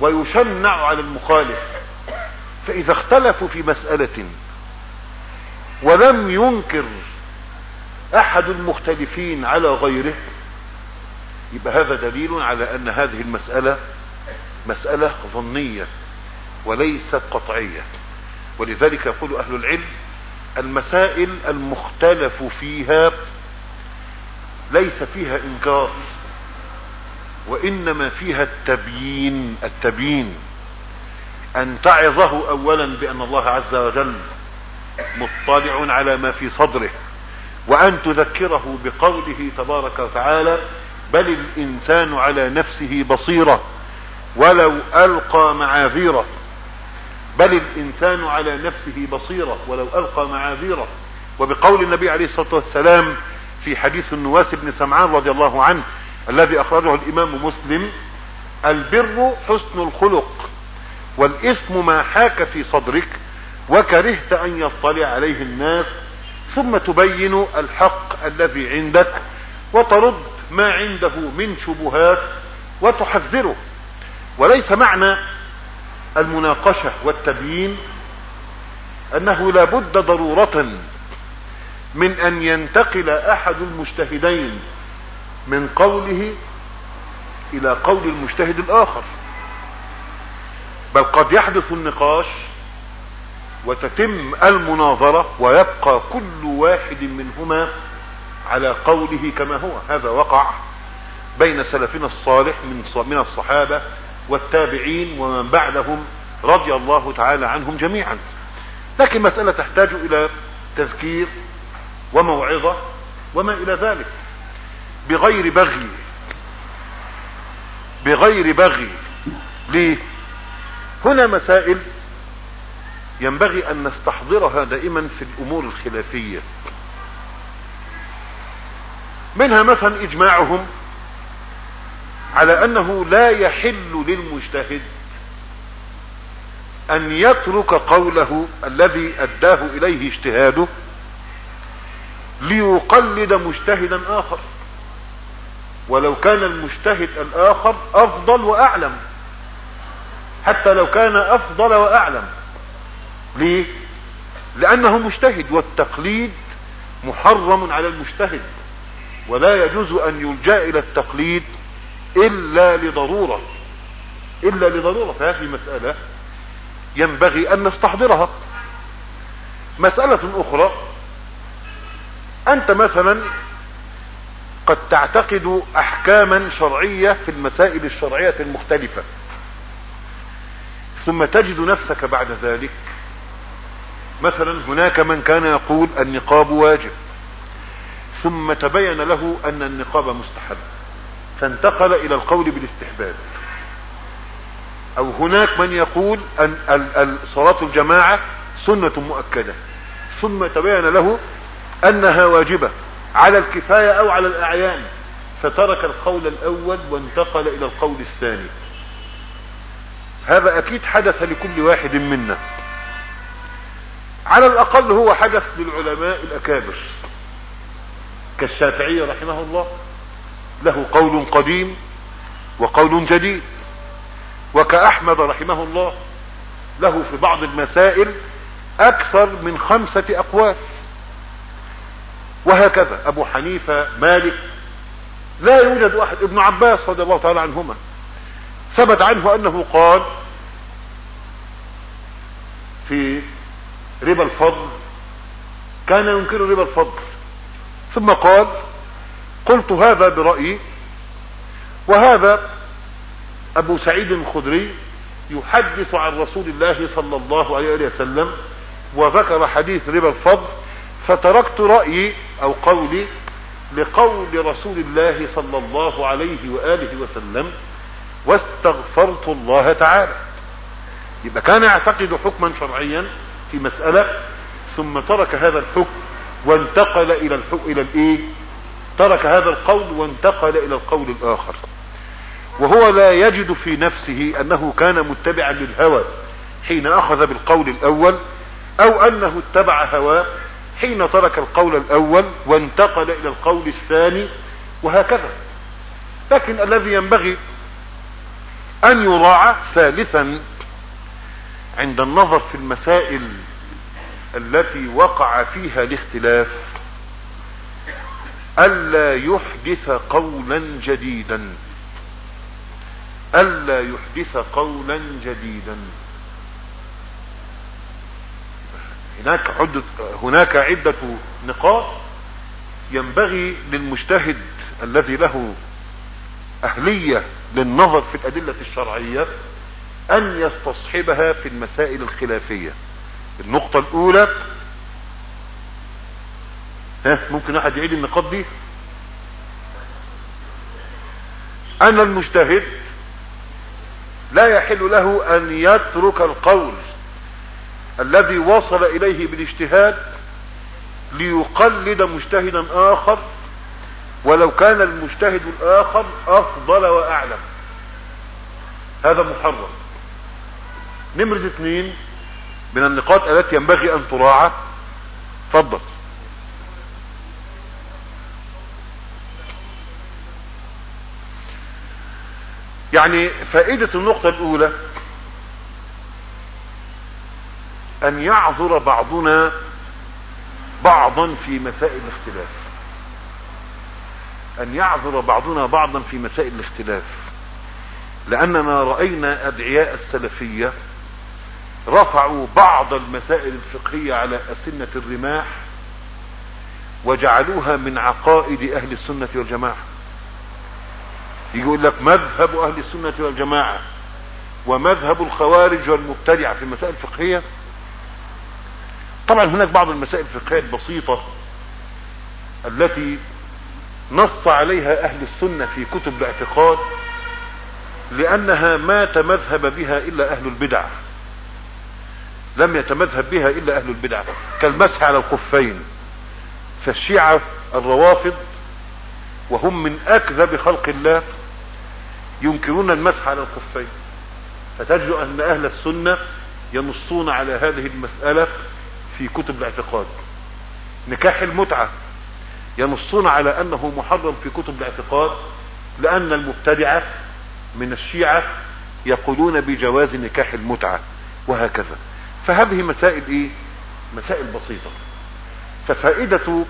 ويشنع على المخالف. فإذا اختلفوا في مسألة ولم ينكر أحد المختلفين على غيره. يبقى هذا دليل على أن هذه المسألة مسألة ظنية وليست قطعية. ولذلك يقول أهل العلم المسائل المختلف فيها ليس فيها إنكار وإنما فيها التبيين. التبيين أن تعظه اولا بأن الله عز وجل مطلع على ما في صدره وأن تذكره بقوله تبارك وتعالى بل الإنسان على نفسه بصيرة ولو ألقى معاذيره. بل الإنسان على نفسه بصيرة ولو ألقى معاذيره. وبقول النبي عليه الصلاة والسلام في حديث النواس بن سمعان رضي الله عنه الذي أخرجه الإمام مسلم البر حسن الخلق والإثم ما حاك في صدرك وكرهت أن يطلع عليه الناس ثم تبين الحق الذي عندك وترد ما عنده من شبهات وتحذره. وليس معنى المناقشة والتبيين أنه لابد ضرورة من أن ينتقل أحد المجتهدين من قوله إلى قول المجتهد الآخر. بل قد يحدث النقاش وتتم المناظرة ويبقى كل واحد منهما على قوله كما هو. هذا وقع بين سلفنا الصالح من من الصحابة والتابعين ومن بعدهم رضي الله تعالى عنهم جميعا. لكن مسألة تحتاج إلى تذكير وموعظة وما إلى ذلك. بغير بغي بغير بغي ليه هنا مسائل ينبغي أن نستحضرها دائما في الأمور الخلافية. منها مثلا إجماعهم على أنه لا يحل للمجتهد أن يترك قوله الذي أداه إليه اجتهاده ليقلد مجتهدا آخر. ولو كان المجتهد الآخر أفضل وأعلم. حتى لو كان أفضل وأعلم. ليه؟ لأنه مجتهد والتقليد محرم على المجتهد ولا يجوز أن يلجأ إلى التقليد إلا لضرورة. إلا لضرورة. فهذه مسألة ينبغي أن نستحضرها. مسألة أخرى أنت مثلا قد تعتقد احكاما شرعية في المسائل الشرعية المختلفة ثم تجد نفسك بعد ذلك مثلا هناك من كان يقول النقاب واجب ثم تبين له أن النقاب مستحب فانتقل إلى القول بالاستحباب. أو هناك من يقول أن صلاة الجماعة سنة مؤكدة ثم تبين له أنها واجبة على الكفاية أو على الأعيان فترك القول الأول وانتقل إلى القول الثاني. هذا أكيد حدث لكل واحد منا. على الأقل هو حدث للعلماء الأكابر. كالشافعي رحمه الله له قول قديم وقول جديد. وكأحمد رحمه الله له في بعض المسائل أكثر من خمسة أقوال. وهكذا أبو حنيفة مالك لا يوجد واحد ابن عباس رضي الله تعالى عنهما ثبت عنه أنه قال في ربا الفضل. كان ينكر ربا الفضل. ثم قال قلت هذا برأيي. وهذا أبو سعيد الخدري يحدث عن رسول الله صلى الله عليه وسلم وذكر حديث ربا الفضل فتركت رأيي أو قولي لقول رسول الله صلى الله عليه وآله وسلم واستغفرت الله تعالى. يبقى كان يعتقد حكما شرعيا في مسألة ثم ترك هذا الحكم وانتقل إلى الحكم إلى الإيه؟ ترك هذا القول وانتقل إلى القول الآخر. وهو لا يجد في نفسه أنه كان متبعا للهوى حين أخذ بالقول الأول أو أنه اتبع هواه حين ترك القول الأول وانتقل إلى القول الثاني وهكذا. لكن الذي ينبغي أن يراعى ثالثا عند النظر في المسائل التي وقع فيها الاختلاف ألا يحدث قولا جديدا. ألا يحدث قولا جديدا. هناك عدة هناك عدة نقاط ينبغي للمجتهد الذي له أهلية للنظر في الأدلة الشرعية أن يستصحبها في المسائل الخلافية. النقطة الأولى ها ممكن أحد يعيد النقاط دي؟ أن المجتهد لا يحل له أن يترك القول الذي وصل إليه بالاجتهاد ليقلد مجتهدا آخر ولو كان المجتهد الآخر أفضل وأعلم. هذا محرم. نمرة اثنين من النقاط التي ينبغي أن تراعى. تفضل. يعني فائدة النقطة الأولى أن يعذر بعضنا بعضا في مسائل الاختلاف. أن يعذر بعضنا بعضا في مسائل الاختلاف. لأننا رأينا أدعياء السلفية رفعوا بعض المسائل الفقهية على أسنة الرماح وجعلوها من عقائد أهل السنة والجماعة. يقول لك مذهب أهل السنة والجماعة ومذهب الخوارج والمبتدعة في المسائل الفقهية. طبعا هناك بعض المسائل الفقهية البسيطة التي نص عليها أهل السنة في كتب الاعتقاد لأنها ما تمذهب بها إلا أهل البدع. لم يتمذهب بها إلا أهل البدع كالمسح على الخفين. فالشيعة الروافض وهم من أكذب خلق الله ينكرون المسح على الخفين. فتجد أن أهل السنة ينصون على هذه المسألة في كتب الاعتقاد. نكاح المتعة ينصون على أنه محرم في كتب الاعتقاد لأن المبتدعة من الشيعة يقولون بجواز نكاح المتعة وهكذا. فهذه مسائل إيه؟ مسائل بسيطة. ففائدة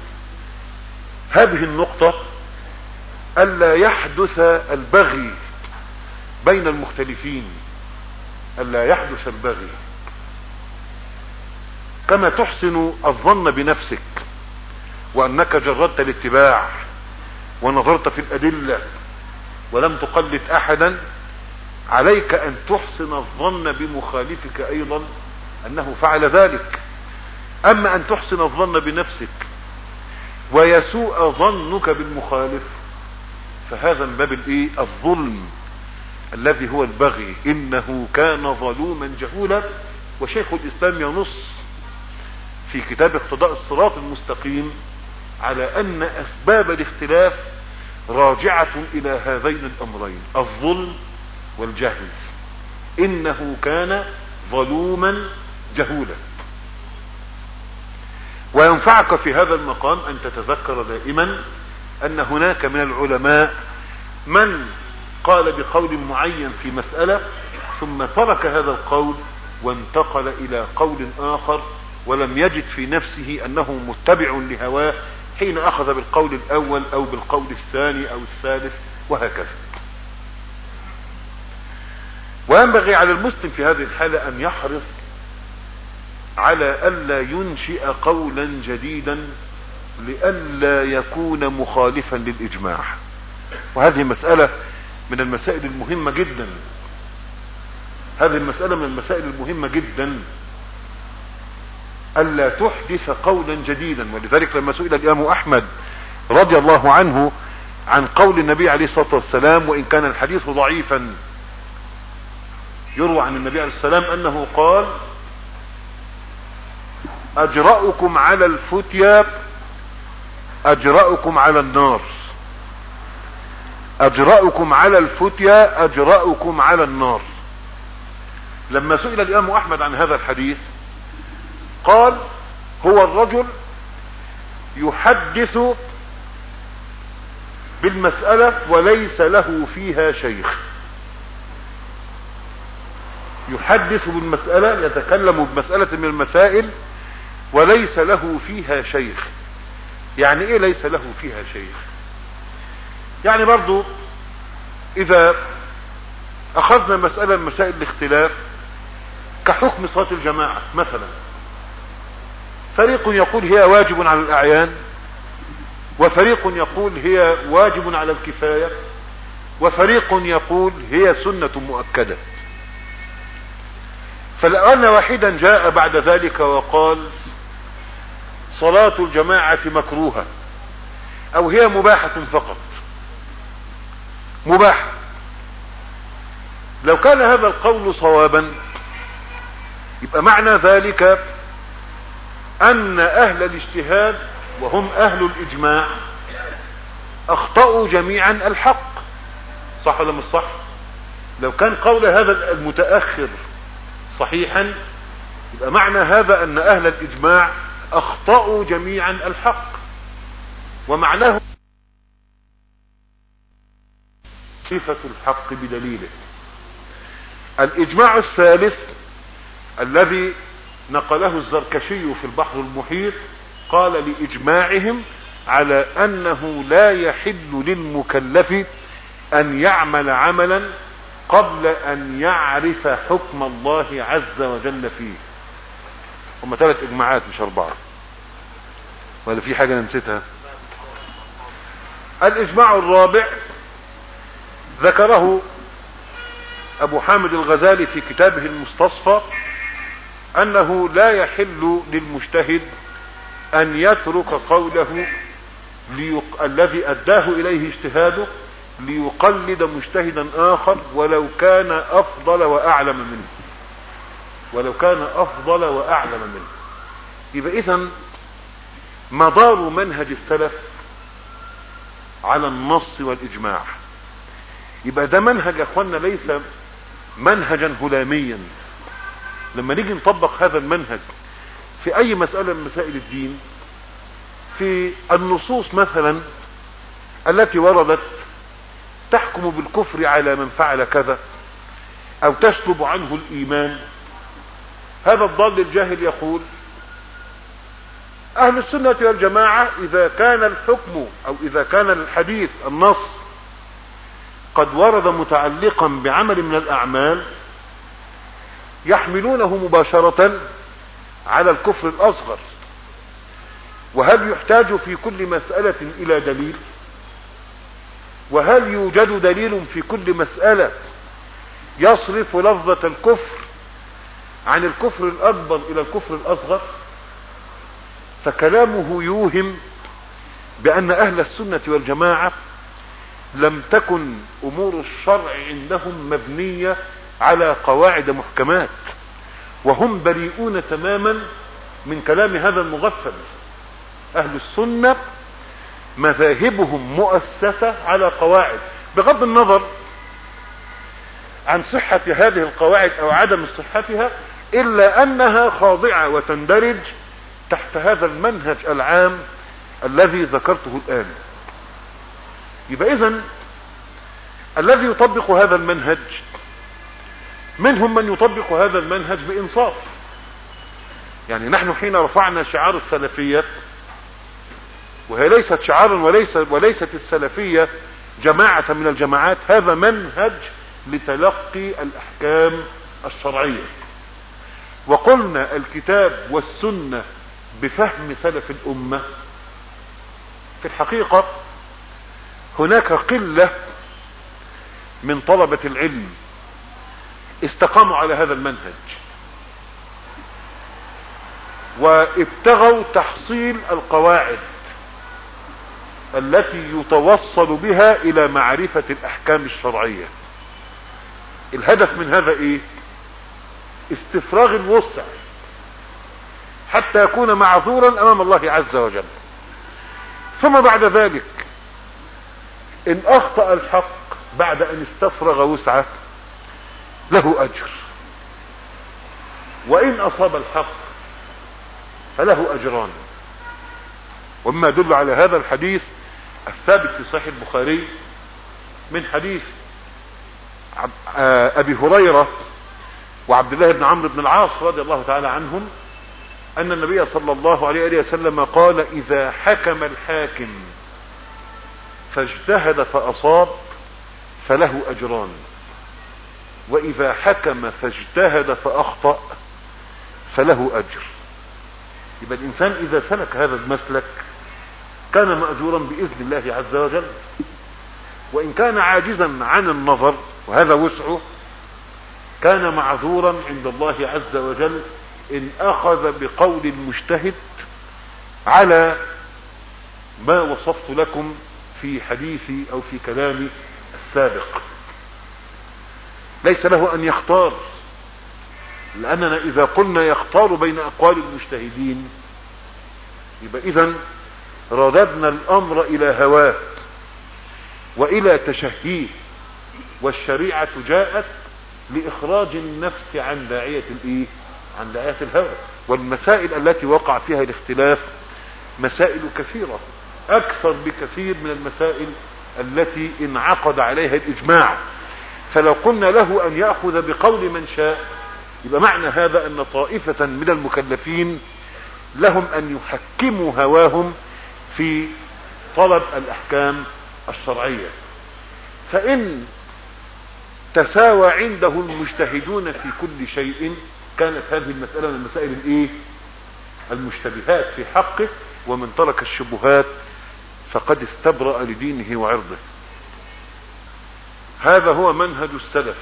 هذه النقطة ألا يحدث البغي بين المختلفين. ألا يحدث البغي. كما تحسن الظن بنفسك وأنك جردت الاتباع ونظرت في الأدلة ولم تقلد أحدا عليك أن تحسن الظن بمخالفك أيضا أنه فعل ذلك. أما أن تحسن الظن بنفسك ويسوء ظنك بالمخالف فهذا من باب الإيه؟ الظلم الذي هو البغي. إنه كان ظلوما جهولا وشيخ الإسلام ينص في كتاب اقتضاء الصراط المستقيم على أن أسباب الاختلاف راجعة إلى هذين الأمرين الظلم والجهل. إنه كان ظلوما جهولا. وينفعك في هذا المقام أن تتذكر دائما أن هناك من العلماء من قال بقول معين في مسألة ثم ترك هذا القول وانتقل إلى قول آخر ولم يجد في نفسه أنه متبع لهواه حين أخذ بالقول الأول أو بالقول الثاني أو الثالث وهكذا. وينبغي على المسلم في هذه الحالة أن يحرص على ألا ينشئ قولا جديدا لئلا يكون مخالفا للإجماع. وهذه مسألة من المسائل المهمة جدا. هذه المسألة من المسائل المهمة جدا. ألا تحدث قولا جديدا. ولذلك لما سئل الإمام أحمد رضي الله عنه عن قول النبي عليه الصلاة والسلام وإن كان الحديث ضعيفا يروى عن النبي عليه السلام أنه قال أجرأكم على الفتيا أجرأكم على النار. أجرأكم على الفتيا أجرأكم على النار. لما سئل الإمام أحمد عن هذا الحديث قال هو الرجل يحدث بالمسألة وليس له فيها شيخ. يحدث بالمسألة يتكلم بمسألة من المسائل وليس له فيها شيخ. يعني إيه ليس له فيها شيخ؟ يعني برضو إذا أخذنا مسألة من مسائل الاختلاف كحكم صلاة الجماعة مثلا فريق يقول هي واجب على الأعيان وفريق يقول هي واجب على الكفاية وفريق يقول هي سنة مؤكدة. فلأن واحدا جاء بعد ذلك وقال صلاة الجماعة مكروهة. أو هي مباحة فقط. مباحة. لو كان هذا القول صوابا يبقى معنى ذلك أن أهل الاجتهاد وهم أهل الإجماع أخطأوا جميعا الحق. صح ولا مش صح؟ لو كان قول هذا المتأخر صحيحا يبقى معنى هذا أن أهل الإجماع أخطأوا جميعا الحق. ومعناه صفة الحق بدليله. الإجماع الثالث الذي نقله الزركشي في البحر المحيط قال لإجماعهم على أنه لا يحل للمكلف أن يعمل عملا قبل أن يعرف حكم الله عز وجل فيه. هم ثلاث إجماعات مش أربعة. ولا في حاجة نسيتها؟ الإجماع الرابع ذكره أبو حامد الغزالي في كتابه المستصفى أنه لا يحل للمجتهد أن يترك قوله ليق... الذي أداه إليه اجتهاده ليقلد مجتهدا آخر ولو كان أفضل وأعلم منه. ولو كان أفضل وأعلم منه. يبقى اذا مدار منهج السلف على النص والإجماع. يبقى ده منهج يا أخوانا ليس منهجا هلاميا. لما نيجي نطبق هذا المنهج في أي مسألة من مسائل الدين في النصوص مثلا التي وردت تحكم بالكفر على من فعل كذا أو تسلب عنه الإيمان هذا الضال الجاهل يقول أهل السنة والجماعة إذا كان الحكم أو إذا كان الحديث النص قد ورد متعلقا بعمل من الأعمال يحملونه مباشرة على الكفر الأصغر. وهل يحتاج في كل مسألة إلى دليل؟ وهل يوجد دليل في كل مسألة يصرف لفظة الكفر عن الكفر الأكبر إلى الكفر الأصغر فكلامه يوهم بأن أهل السنة والجماعة لم تكن أمور الشرع عندهم مبنية على قواعد محكمات وهم بريئون تماما من كلام هذا المغفل. أهل السنة مذاهبهم مؤسسة على قواعد بغض النظر عن صحة هذه القواعد أو عدم صحتها إلا أنها خاضعة وتندرج تحت هذا المنهج العام الذي ذكرته الآن. يبقى اذا الذي يطبق هذا المنهج منهم من يطبق هذا المنهج بإنصاف. يعني نحن حين رفعنا شعار السلفية وهي ليست شعارا وليس وليست السلفية جماعة من الجماعات هذا منهج لتلقي الأحكام الشرعية. وقلنا الكتاب والسنة بفهم سلف الأمة. في الحقيقة هناك قلة من طلبة العلم استقاموا على هذا المنهج. وابتغوا تحصيل القواعد التي يتوصل بها إلى معرفة الأحكام الشرعية. الهدف من هذا إيه؟ استفراغ الوسع حتى يكون معذورا أمام الله عز وجل. ثم بعد ذلك إن أخطأ الحق بعد أن استفرغ وسعه له أجر. وإن أصاب الحق فله أجران. ومما يدل على هذا الحديث الثابت في صحيح البخاري من حديث أبي هريرة وعبد الله بن عمرو بن العاص رضي الله تعالى عنهم أن النبي صلى الله عليه وسلم قال إذا حكم الحاكم فاجتهد فأصاب فله أجران. وإذا حكم فاجتهد فأخطأ فله أجر. يبقى الإنسان إذا سلك هذا المسلك كان مأجورا بإذن الله عز وجل. وإن كان عاجزا عن النظر وهذا وسعه كان معذورا عند الله عز وجل إن أخذ بقول المجتهد على ما وصفت لكم في حديثي أو في كلامي السابق. ليس له أن يختار لأننا إذا قلنا يختار بين أقوال المجتهدين يبقى اذا رددنا الأمر إلى هواه وإلى تشهيه. والشريعة جاءت لإخراج النفس عن داعية الإيه؟ عن دعاية الهوى. والمسائل التي وقع فيها الاختلاف مسائل كثيرة. أكثر بكثير من المسائل التي انعقد عليها الإجماع. فلو قلنا له أن يأخذ بقول من شاء يبقى معنى هذا أن طائفة من المكلفين لهم أن يحكموا هواهم في طلب الأحكام الشرعية. فإن تساوى عنده المجتهدون في كل شيء. كانت هذه المسألة من المسائل الإيه؟ المشتبهات في حقه ومن ترك الشبهات فقد استبرأ لدينه وعرضه. هذا هو منهج السلف.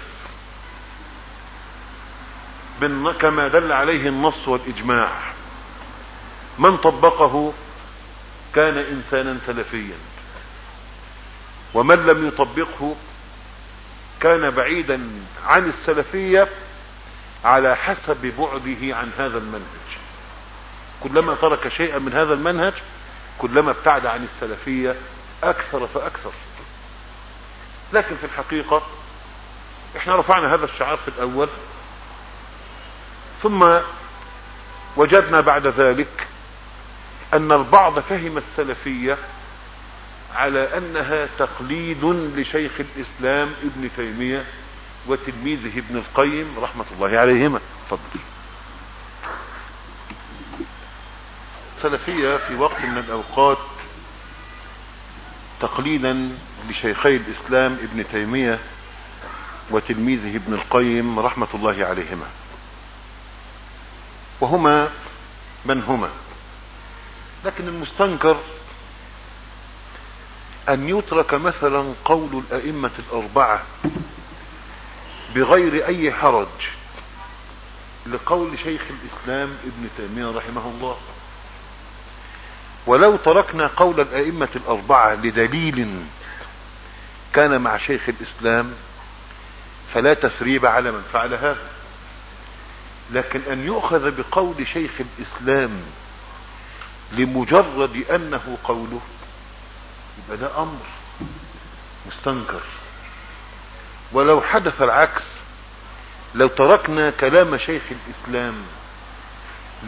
كما دل عليه النص والإجماع. من طبقه كان إنسانا سلفيا ومن لم يطبقه كان بعيدا عن السلفية على حسب بعده عن هذا المنهج. كلما ترك شيئا من هذا المنهج كلما ابتعد عن السلفية أكثر فأكثر. لكن في الحقيقة إحنا رفعنا هذا الشعار في الأول ثم وجدنا بعد ذلك أن البعض فهم السلفية على أنها تقليد لشيخ الإسلام ابن تيمية وتلميذه ابن القيم رحمة الله عليهما. تفضل. السلفية في وقت من الأوقات تقليدا لشيخي الإسلام ابن تيمية وتلميذه ابن القيم رحمة الله عليهما. وهما من هما؟ لكن المستنكر أن يترك مثلا قول الأئمة الأربعة بغير أي حرج لقول شيخ الإسلام ابن تيمية رحمه الله. ولو تركنا قول الأئمة الأربعة لدليل كان مع شيخ الإسلام فلا تثريب على من فعل هذا. لكن أن يؤخذ بقول شيخ الإسلام لمجرد أنه قوله يبقى ده أمر مستنكر. ولو حدث العكس لو تركنا كلام شيخ الإسلام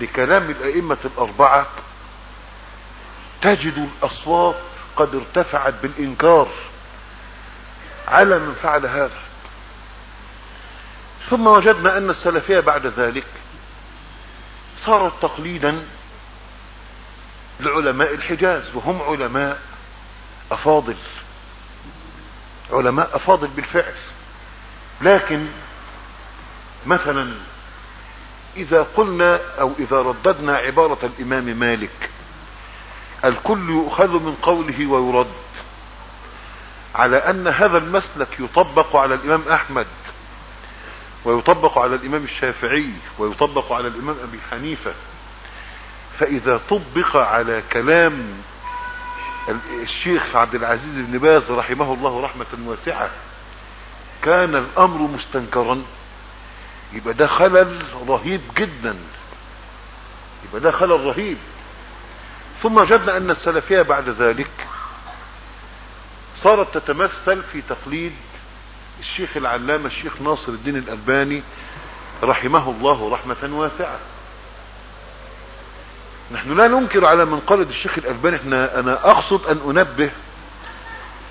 لكلام الأئمة الأربعة تجد الأصوات قد ارتفعت بالإنكار على من فعل هذا. ثم وجدنا أن السلفية بعد ذلك صارت تقليدا لعلماء الحجاز وهم علماء أفاضل. علماء أفاضل بالفعل. لكن مثلا إذا قلنا أو إذا رددنا عبارة الإمام مالك الكل يؤخذ من قوله ويرد. على أن هذا المسلك يطبق على الإمام أحمد ويطبق على الإمام الشافعي ويطبق على الإمام أبي حنيفة. فإذا طبق على كلام الشيخ عبد العزيز بن باز رحمه الله رحمة واسعة كان الأمر مستنكرا. يبقى ده خلل رهيب جدا. يبقى ده خلل رهيب. ثم وجدنا أن السلفية بعد ذلك صارت تتمثل في تقليد الشيخ العلامة الشيخ ناصر الدين الألباني رحمه الله رحمة واسعة. نحن لا ننكر على من قلد الشيخ الألباني إحنا أنا أقصد أن أنبه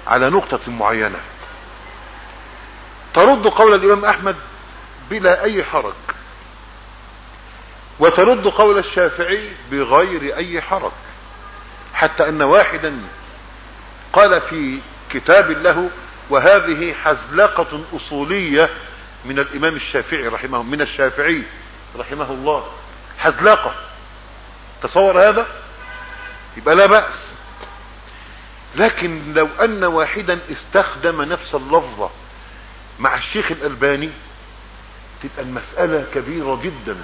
على نقطة معينة. ترد قول الإمام أحمد بلا أي حرج. وترد قول الشافعي بغير أي حرج. حتى أن واحدا قال في كتاب له وهذه حزلقة أصولية من الإمام الشافعي رحمه من الشافعي رحمه الله. حزلقة. تصور هذا؟ يبقى لا بأس. لكن لو أن واحدا استخدم نفس اللفظة مع الشيخ الألباني تبقى المسألة كبيرة جدا.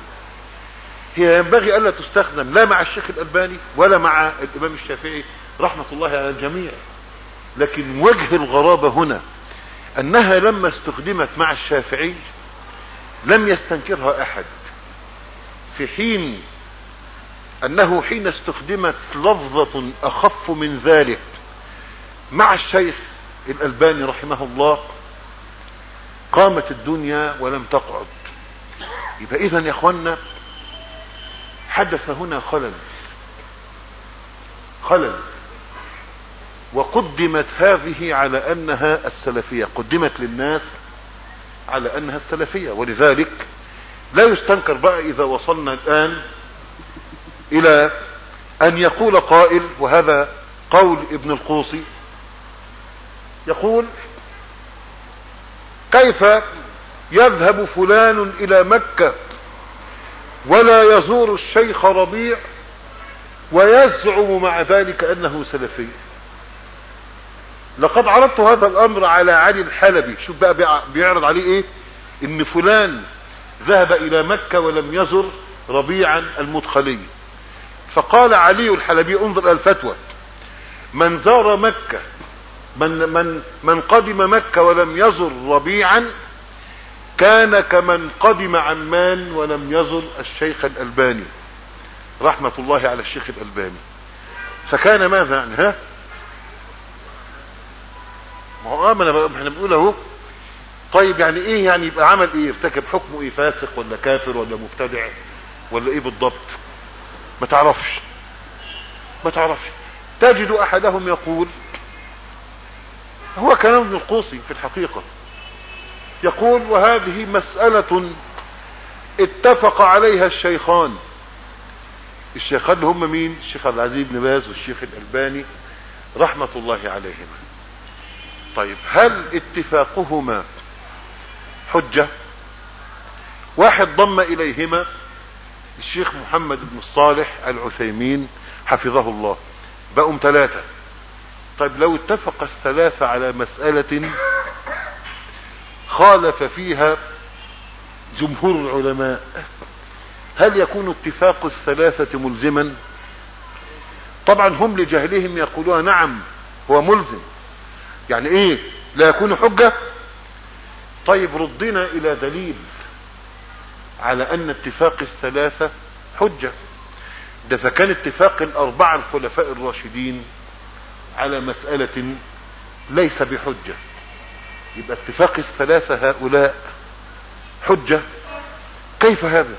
هي ينبغي ألا تستخدم لا مع الشيخ الألباني ولا مع الإمام الشافعي رحمة الله على الجميع. لكن وجه الغرابة هنا أنها لما استخدمت مع الشافعي لم يستنكرها أحد. في حين أنه حين استخدمت لفظة أخف من ذلك مع الشيخ الألباني رحمه الله قامت الدنيا ولم تقعد. يبقى اذا يا أخوانا حدث هنا خلل. خلل. وقدمت هذه على أنها السلفية. قدمت للناس على أنها السلفية. ولذلك لا يستنكر بقى إذا وصلنا الآن إلى أن يقول قائل وهذا قول ابن القوصي يقول كيف يذهب فلان إلى مكة ولا يزور الشيخ ربيع ويزعم مع ذلك أنه سلفي؟ لقد عرضت هذا الأمر على علي الحلبي. شوف بقى بيعرض عليه إيه؟ إن فلان ذهب إلى مكة ولم يزر ربيعا المدخلي. فقال علي الحلبي انظر الفتوى. من زار مكة من, من, من قدم مكة ولم يزر ربيعا كان كمن قدم عمان ولم يزر الشيخ الألباني. رحمة الله على الشيخ الألباني. فكان ماذا يعني ها؟ ما هو آمن إحنا بنقول أهو. طيب يعني إيه يعني يبقى عمل إيه؟ ارتكب حكمه إيه فاسق ولا كافر ولا مبتدع ولا إيه بالضبط؟ ما تعرفش. ما تعرفش. تجد أحدهم يقول هو كلام ابن القوصي في الحقيقة يقول وهذه مسألة اتفق عليها الشيخان. الشيخان اللي هم مين؟ الشيخ عبد العزيز بن باز والشيخ الألباني رحمة الله عليهما. طيب هل اتفاقهما حجة؟ واحد ضم إليهما الشيخ محمد بن الصالح العثيمين حفظه الله. بقوا ثلاثة. طيب لو اتفق الثلاثة على مسألة خالف فيها جمهور العلماء هل يكون اتفاق الثلاثة ملزما؟ طبعا هم لجهلهم يقولون نعم هو ملزم. يعني إيه؟ لا يكون حجة؟ طيب ردنا إلى دليل. على أن اتفاق الثلاثة حجة. ده فكان اتفاق الأربعة الخلفاء الراشدين على مسألة ليس بحجة. يبقى اتفاق الثلاثة هؤلاء حجة. كيف هذا؟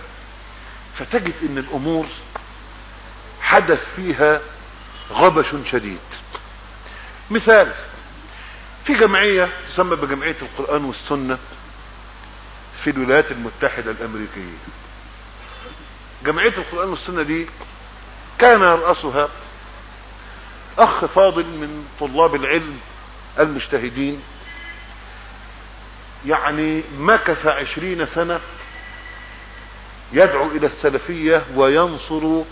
فتجد إن الأمور حدث فيها غبش شديد. مثال في جمعية تسمى بجمعية القرآن والسنة. في الولايات المتحدة الأمريكية. جمعية القرآن والسنة دي كان يرأسها أخ فاضل من طلاب العلم المجتهدين. يعني مكث عشرين سنة يدعو إلى السلفية وينصر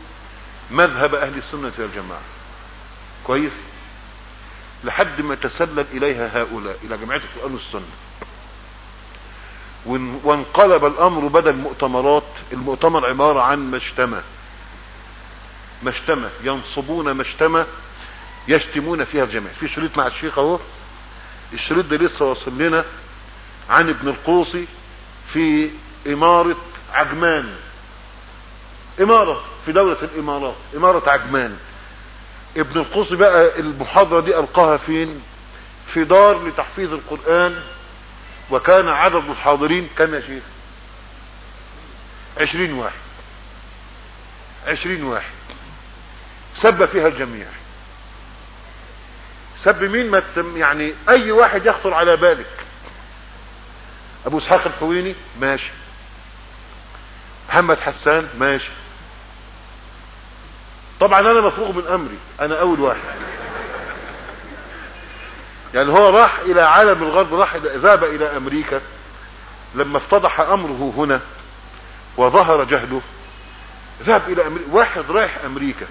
مذهب أهل السنة والجماعة. كويس؟ لحد ما تسلل إليها هؤلاء إلى جمعية القرآن والسنة. وانقلب الأمر بدل مؤتمرات المؤتمر عبارة عن مجتمع. مجتمع ينصبون مجتمع يشتمون فيها الجميع. في شريط مع الشيخ أهو. الشريط ده لسه واصل لنا عن ابن القوصي في إمارة عجمان. إمارة في دولة الإمارات إمارة عجمان. ابن القوصي بقى المحاضرة دي ألقاها فين؟ في دار لتحفيظ القرآن. وكان عدد الحاضرين كم يا شيخ عشرين واحد. عشرين واحد. سب فيها الجميع. سب مين ما يعني أي واحد يخطر على بالك. أبو إسحاق الحويني ماشي. محمد حسان ماشي. طبعا أنا مفروغ من أمري. أنا أول واحد. يعني هو راح إلى عالم الغرب راح ذهب إلى أمريكا لما افتضح أمره هنا وظهر جهله ذهب إلى أمريكا واحد رايح أمريكا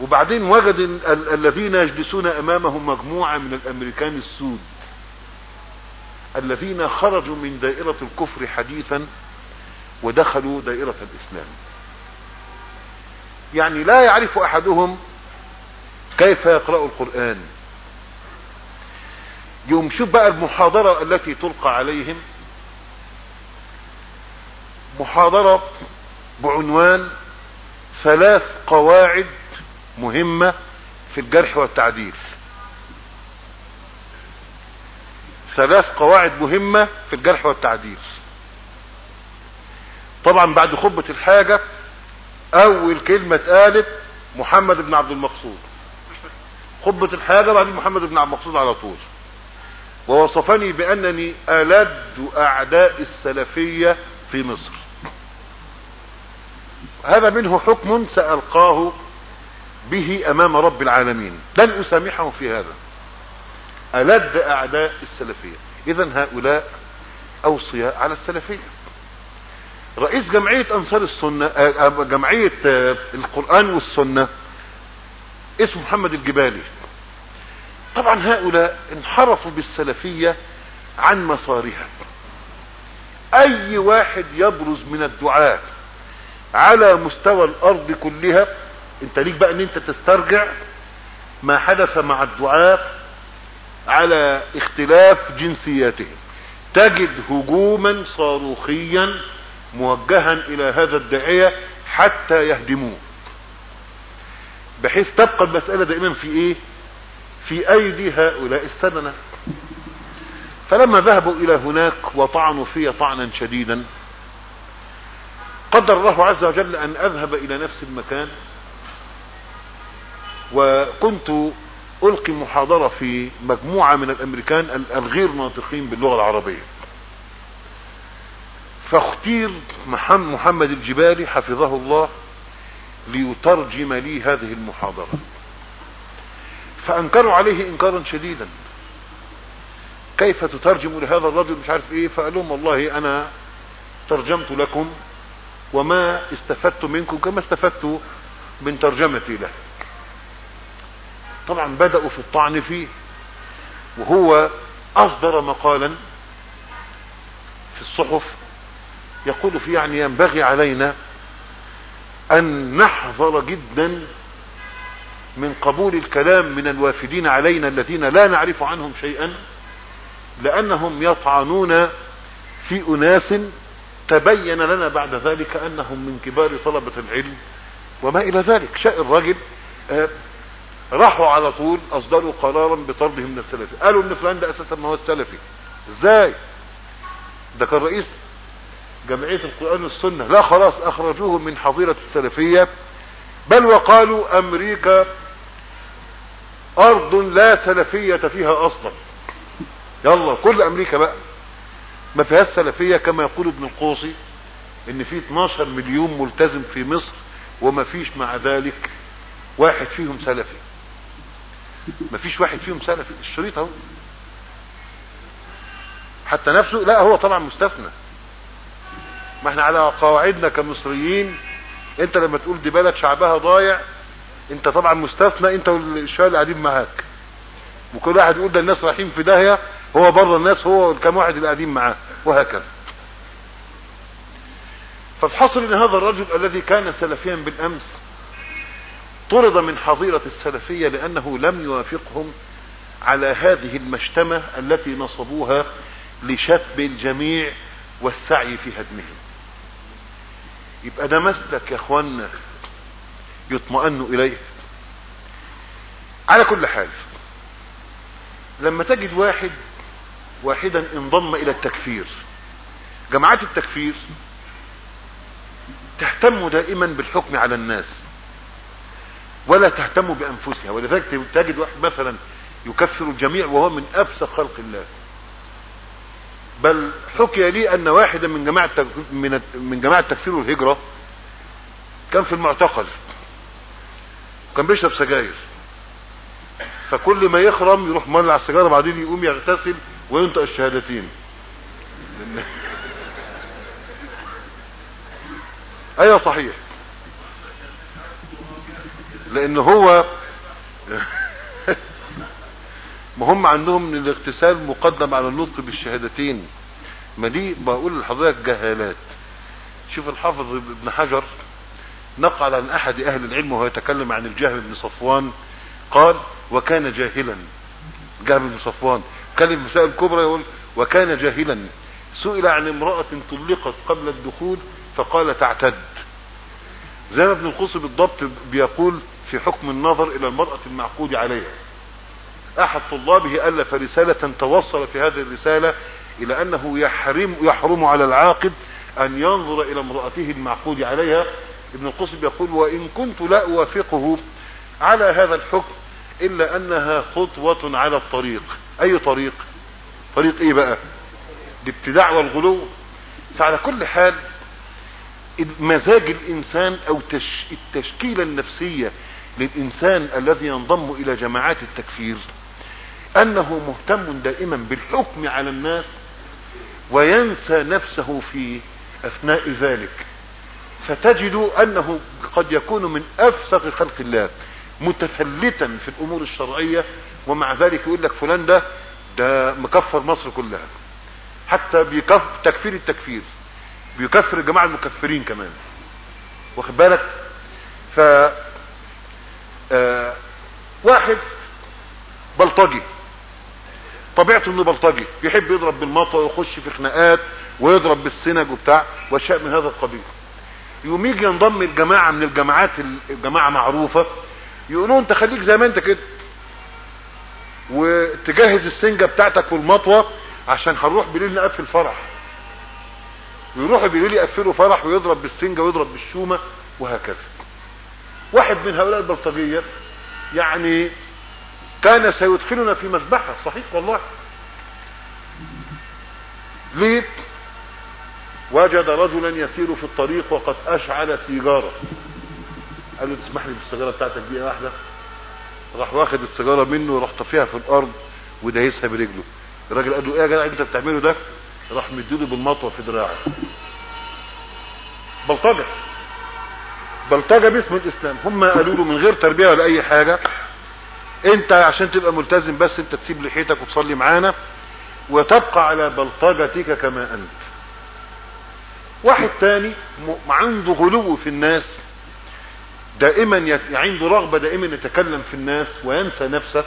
وبعدين وجد ال الذين يجلسون أمامهم مجموعة من الأمريكان السود الذين خرجوا من دائرة الكفر حديثا ودخلوا دائرة الإسلام. يعني لا يعرف أحدهم كيف يقرأ القرآن. يوم شوف بقى المحاضرة التي تلقى عليهم. محاضرة بعنوان ثلاث قواعد مهمة في الجرح والتعديل. ثلاث قواعد مهمة في الجرح والتعديل. طبعا بعد خطبة الحاجة أول كلمة اتقالت محمد بن عبد المقصود. خطبة الحاجة بعدين محمد بن عبد المقصود على طول. ووصفني بأنني ألد أعداء السلفية في مصر. هذا منه حكم سألقاه به أمام رب العالمين. لن أسامحه في هذا. ألد أعداء السلفية. اذا هؤلاء أوصياء على السلفية. رئيس جمعية أنصار السنة جمعية القرآن والسنة اسمه محمد الجبالي. طبعا هؤلاء انحرفوا بالسلفية عن مسارها أي واحد يبرز من الدعاة على مستوى الأرض كلها أنت ليك بقى إن أنت تسترجع ما حدث مع الدعاة على اختلاف جنسياتهم تجد هجوما صاروخيا موجها إلى هذا الداعية حتى يهدموه. بحيث تبقى المسألة دائما في إيه؟ في أيدي هؤلاء السننة فلما ذهبوا إلى هناك وطعنوا في طعنا شديدا قدر الله عز وجل أن أذهب إلى نفس المكان وكنت ألقي محاضرة في مجموعة من الأمريكان الغير ناطقين باللغة العربية. فاختير محمد الجبالي حفظه الله ليترجم لي هذه المحاضرة. فأنكروا عليه إنكارا شديدا. كيف تترجم لهذا الرجل مش عارف إيه فقال لهم والله أنا ترجمت لكم وما استفدت منكم كما استفدت من ترجمتي له. طبعا بدأوا في الطعن فيه وهو أصدر مقالا في الصحف يقول فيه يعني ينبغي علينا أن نحذر جدا من قبول الكلام من الوافدين علينا الذين لا نعرف عنهم شيئا لأنهم يطعنون في أناس تبين لنا بعد ذلك أنهم من كبار طلبة العلم وما إلى ذلك. شاء الرجل آه راحوا على طول أصدروا قرارا بطردهم من السلفي قالوا إن فلان ده أساسا ما هو السلفي. إزاي؟ ده كان رئيس جمعية القرآن والسنة. لا خلاص أخرجوه من حظيرة السلفية. بل وقالوا أمريكا أرض لا سلفية فيها أصلا. يلا كل أمريكا بقى. ما فيهاش سلفية كما يقول ابن القوصي إن في 12 مليون ملتزم في مصر وما فيش مع ذلك واحد فيهم سلفي. ما فيش واحد فيهم سلفي. الشريط أهو. حتى نفسه لا هو طبعا مستثنى. ما إحنا على قواعدنا كمصريين أنت لما تقول دي بلد شعبها ضايع انت طبعا مستثنى انت والشباب اللي قاعدين معاك. وكل واحد يقول ده الناس رايحين في داهية هو بره الناس هو كم واحد اللي قاعدين معاه وهكذا. فالحصل إن هذا الرجل الذي كان سلفيا بالأمس طرد من حظيرة السلفية لأنه لم يوافقهم على هذه المشتمة التي نصبوها لشتم الجميع والسعي في هدمهم. يبقى ده مسلك يا اخوانا يطمئن إليه. على كل حال لما تجد واحد واحدا انضم إلى التكفير جماعات التكفير تهتم دائما بالحكم على الناس ولا تهتم بأنفسها ولذلك تجد واحد مثلا يكفر الجميع وهو من افسق خلق الله. بل حكي لي أن واحدا من جماعة من جماعة التكفير والهجرة كان في المعتقل. كان بيشرب سجاير. فكل ما يخرم يروح مولع السيجاره بعدين يقوم يغتسل وينطق الشهادتين. أيوه صحيح. لأن هو ما هم عندهم الاغتسال مقدم على النطق بالشهادتين. ما دي بقول لحضرتك جهالات. شوف الحافظ ابن حجر نقل عن أحد أهل العلم وهو يتكلم عن الجهم بن صفوان قال وكان جاهلا. جهم بن صفوان كلم مسائل كبرى يقول وكان جاهلا. سئل عن امرأة طلقت قبل الدخول فقال تعتد. زي ما ابن القصي بالضبط بيقول في حكم النظر إلى المرأة المعقود عليها. أحد طلابه ألف رسالة توصل في هذه الرسالة إلى أنه يحرم يحرم على العاقد أن ينظر إلى امرأته المعقود عليها ابن القصي بيقول وإن كنت لا أوافقه على هذا الحكم إلا أنها خطوة على الطريق. أي طريق؟ طريق إيه بقى؟ الابتداع والغلو. فعلى كل حال مزاج الإنسان أو تش... التشكيلة النفسية للإنسان الذي ينضم إلى جماعات التكفير أنه مهتم دائما بالحكم على الناس وينسى نفسه في أثناء ذلك. فتجد أنه قد يكون من أفسق خلق الله متفلتا في الأمور الشرعية ومع ذلك يقول لك فلان ده ده مكفر مصر كلها. حتى بيكفر تكفير التكفير بيكفر الجماعة المكفرين كمان. واخد بالك؟ ف آه واحد بلطجي. طبيعته إنه بلطجي. بيحب يضرب بالمطوه ويخش في خناقات ويضرب بالسنج وبتاع واشياء من هذا القبيل. يقوم يجي ينضم الجماعة من الجماعات الجماعة معروفة يقولوا انت خليك زي ما انت كده. وتجهز السنجة بتاعتك والمطوة عشان هنروح بالليل نقفل فرح. ويروحوا بالليل يقفلوا فرح ويضرب بالسنجة ويضرب بالشومة وهكذا. واحد من هؤلاء البلطجية يعني كان سيدخلنا في مذبحة صحيح والله. ليه؟ وجد رجلا يسير في الطريق وقد أشعل سيجارة. قال له تسمح لي بالسيجارة بتاعتك دي واحدة؟ راح واخد السيجارة منه وراح طفيها في الأرض ودايسها برجله. الراجل قال له إيه يا جدع أنت بتعمله ده؟ راح مديله بالمطوة في دراعه. بلطجة. بلطجة باسم الإسلام. هم قالوا له من غير تربية ولا أي حاجة أنت عشان تبقى ملتزم بس أنت تسيب لحيتك وتصلي معانا وتبقى على بلطجتك كما أنت. واحد تاني عنده غلو في الناس دائما يت... عنده رغبة دائما يتكلم في الناس وينسى نفسه.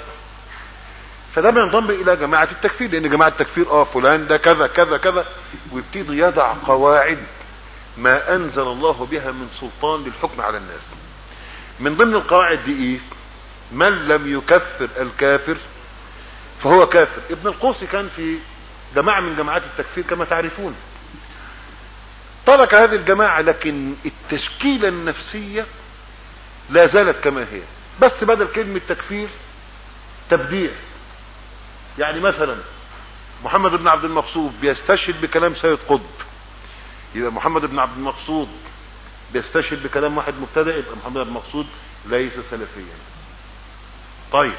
فده ينضم إلى جماعة التكفير لأن جماعة التكفير آه فلان ده كذا كذا كذا ويبتدي يضع قواعد ما أنزل الله بها من سلطان للحكم على الناس. من ضمن القواعد دي إيه؟ من لم يكفر الكافر فهو كافر. ابن القوسي كان في جماعة من جماعات التكفير كما تعرفون. ترك هذه الجماعة لكن التشكيلة النفسية لا زالت كما هي. بس بدل كلمة تكفير تبديع. يعني مثلا محمد بن عبد المقصود بيستشهد بكلام سيد قطب. يبقى محمد بن عبد المقصود بيستشهد بكلام واحد مبتدع يبقى محمد بن المقصود ليس سلفيا. طيب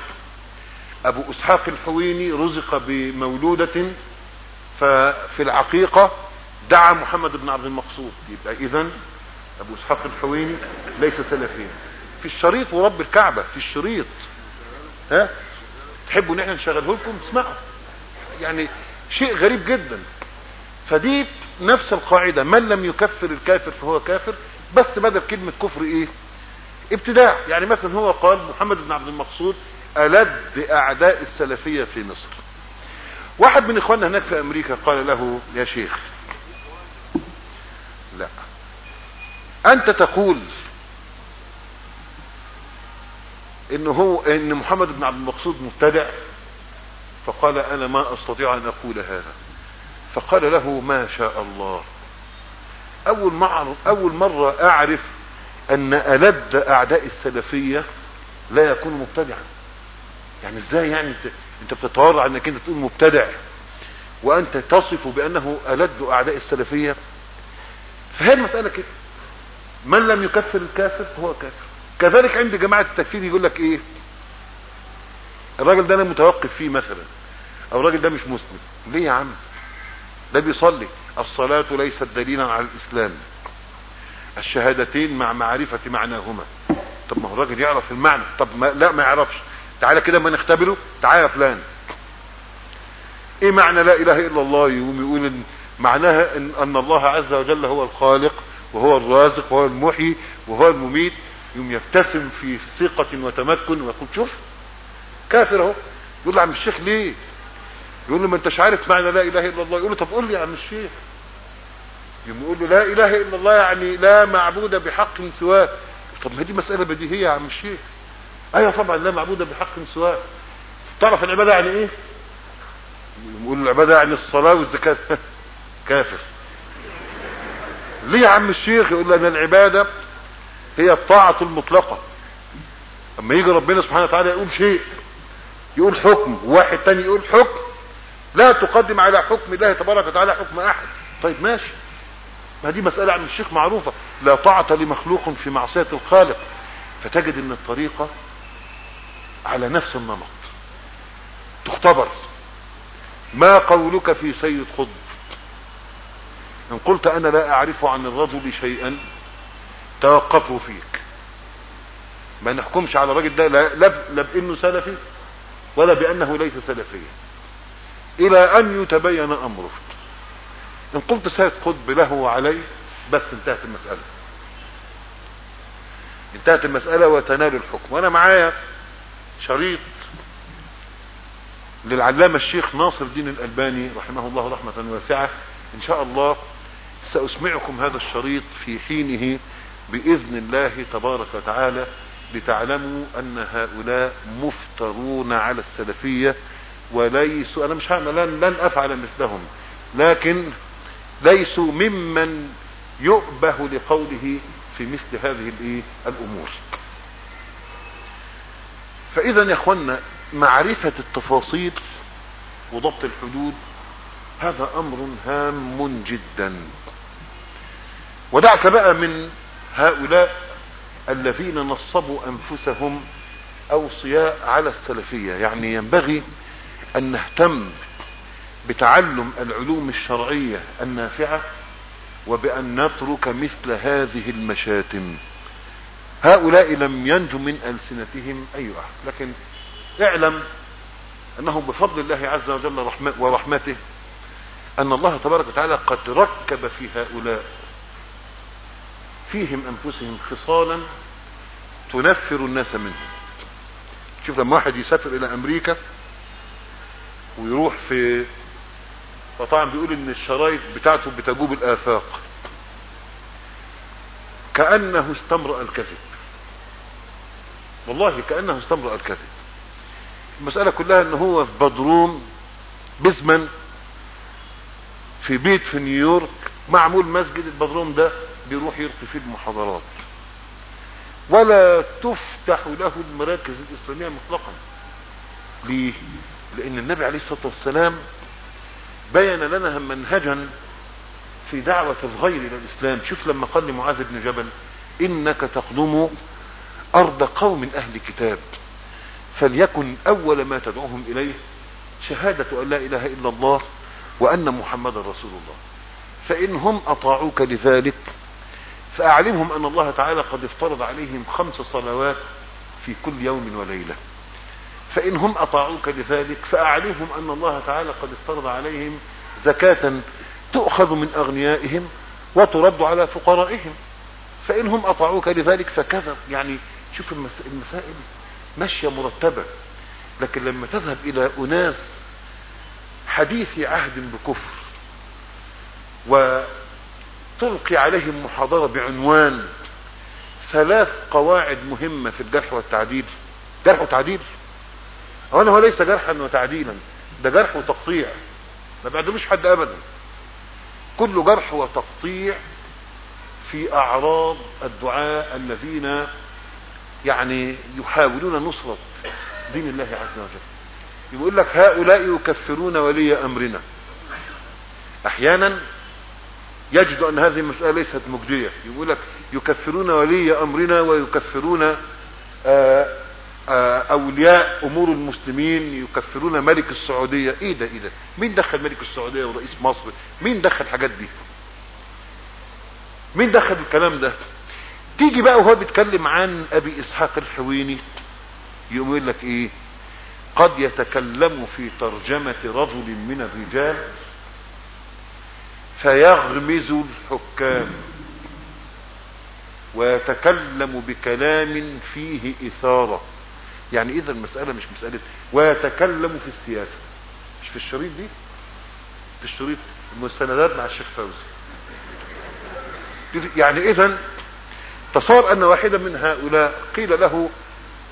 أبو إسحاق الحويني رزق بمولودة ففي العقيقة دعا محمد بن عبد المقصود. يبقى اذا أبو إسحاق الحويني ليس سلفيا. في الشريط ورب الكعبة في الشريط. ها؟ تحبوا إن إحنا نشغله لكم؟ اسمعوا. يعني شيء غريب جدا. فدي نفس القاعدة. من لم يكفر الكافر فهو كافر. بس بدل كلمة كفر إيه؟ ابتداع. يعني مثلا هو قال محمد بن عبد المقصود ألد أعداء السلفية في مصر. واحد من إخواننا هناك في أمريكا قال له يا شيخ لا. أنت تقول إن هو إن محمد بن عبد المقصود مبتدع فقال أنا ما أستطيع أن أقول هذا. فقال له ما شاء الله. أول مرة أول مرة أعرف أن ألد أعداء السلفية لا يكون مبتدعا. يعني إزاي يعني انت, أنت بتتورع أنك أنت تقول مبتدع وأنت تصف بأنه ألد أعداء السلفية؟ فهي المسألة كده. من لم يكفر الكافر فهو كافر. كذلك عند جماعة التكفير يقول لك إيه؟ الراجل ده أنا متوقف فيه مثلا. أو الراجل ده مش مسلم. ليه يا عم؟ ده بيصلي. الصلاة ليست دليلا على الإسلام. الشهادتين مع معرفة معناهما. طب ما هو الراجل يعرف المعنى. طب ما لا ما يعرفش. تعالى كده ما نختبره. تعالى يا فلان. إيه معنى لا إله إلا الله؟ يقوم يقول معناها ان, أن الله عز وجل هو الخالق وهو الرازق وهو المحيي وهو المميت يقوم يبتسم في ثقة وتمكن ويقول شوف كافر أهو. يقول له عم الشيخ ليه؟ يقول له ما أنتش عارف معنى لا إله إلا الله. يقول له طب قول لي يا عم الشيخ. يقول له لا إله إلا الله يعني لا معبود بحق سواه. طب ما دي مسألة بديهية يا عم الشيخ. أيوه طبعا لا معبود بحق سواه. تعرف العبادة يعني إيه؟ يقول العبادة يعني الصلاة والزكاة. كافر. ليه يا عم الشيخ يقول له إن العبادة هي الطاعة المطلقة؟ أما يجي ربنا سبحانه وتعالى يقول شيء يقول حكم وواحد تاني يقول حكم. لا تقدم على حكم الله تبارك وتعالى حكم أحد. طيب ماشي. ما دي مسألة عن الشيخ معروفة. لا طاعة لمخلوق في معصية الخالق. فتجد إن الطريقة على نفس النمط. تختبر. ما قولك في سيد قطب إن قلت أنا لا أعرف عن الرجل شيئا توقفوا فيك. ما نحكمش على الراجل ده لا, لا, لا بإنه سلفي ولا بأنه ليس سلفيا. إلى أن يتبين أمره. إن قلت سيد قطب له وعليه بس انتهت المسألة. انتهت المسألة وتنال الحكم. وأنا معايا شريط للعلامة الشيخ ناصر الدين الألباني رحمه الله رحمة واسعة. إن شاء الله سأسمعكم هذا الشريط في حينه بإذن الله تبارك وتعالى لتعلموا أن هؤلاء مفترون على السلفية وليسوا أنا مش هعمل لن, لن أفعل مثلهم لكن ليسوا ممن يؤبه لقوله في مثل هذه الإيه؟ الأمور. فإذا يا اخوانا معرفة التفاصيل وضبط الحدود هذا أمر هام جدا. ودعك بقى من هؤلاء الذين نصبوا أنفسهم أوصياء على السلفية. يعني ينبغي أن نهتم بتعلم العلوم الشرعية النافعة وبأن نترك مثل هذه المشاتم. هؤلاء لم ينجو من ألسنتهم أي أحد لكن اعلم أنه بفضل الله عز وجل ورحمته أن الله تبارك وتعالى قد ركب في هؤلاء فيهم أنفسهم خصالا تنفر الناس منهم. شوف لما واحد يسافر إلى أمريكا ويروح في فطبعا بيقول إن الشرايط بتاعته بتجوب الآفاق. كأنه استمرأ الكذب. والله كأنه استمرأ الكذب. المسألة كلها إن هو في بدروم بزمن في بيت في نيويورك معمول مسجد البدروم ده. بيروح يلقي فيه المحاضرات. ولا تفتح له المراكز الإسلامية مطلقا. ليه؟ لأن النبي عليه الصلاة والسلام بين لنا منهجا في دعوة الغير إلى الإسلام. شوف لما قال لمعاذ بن جبل إنك تقدم أرض قوم أهل كتاب. فليكن أول ما تدعوهم إليه شهادة أن لا إله إلا الله وأن محمدا رسول الله. فإن هم أطاعوك لذلك فأعلمهم أن الله تعالى قد افترض عليهم خمس صلوات في كل يوم وليلة. فإن هم أطاعوك لذلك فأعلمهم أن الله تعالى قد افترض عليهم زكاة تؤخذ من أغنيائهم وترد على فقرائهم. فإن هم أطاعوك لذلك فكذا يعني شوف المسائل ماشية مرتبة. لكن لما تذهب إلى أناس حديث عهد بكفر وتلقي عليهم محاضرة بعنوان ثلاث قواعد مهمة في الجرح والتعديل. جرح وتعديل؟ اولا هو ليس جرحا وتعديلا ده جرح وتقطيع. ما بيعدلوش حد ابدا. كل جرح وتقطيع في أعراض الدعاء الذين يعني يحاولون نصرة دين الله عز وجل. يقول لك هؤلاء يكفرون ولي أمرنا. أحيانا يجد أن هذه المسألة ليست مجدية. يقول لك يكفرون ولي أمرنا ويكفرون آه أولياء أمور المسلمين يكفرون ملك السعودية. إيه ده إيه ده؟ مين دخل ملك السعودية ورئيس مصر؟ مين دخل الحاجات دي؟ مين دخل الكلام ده؟ تيجي بقى وهو بيتكلم عن أبي إسحاق الحويني يقول لك إيه؟ قد يتكلم في ترجمة رجل من الرجال فيغمز الحكام ويتكلم بكلام فيه إثارة. يعني إذا المسألة مش مسألة ويتكلم في السياسة. مش في الشريط دي؟ في الشريط المستندات مع الشيخ فوزي. يعني إذا تصار أن واحدا من هؤلاء قيل له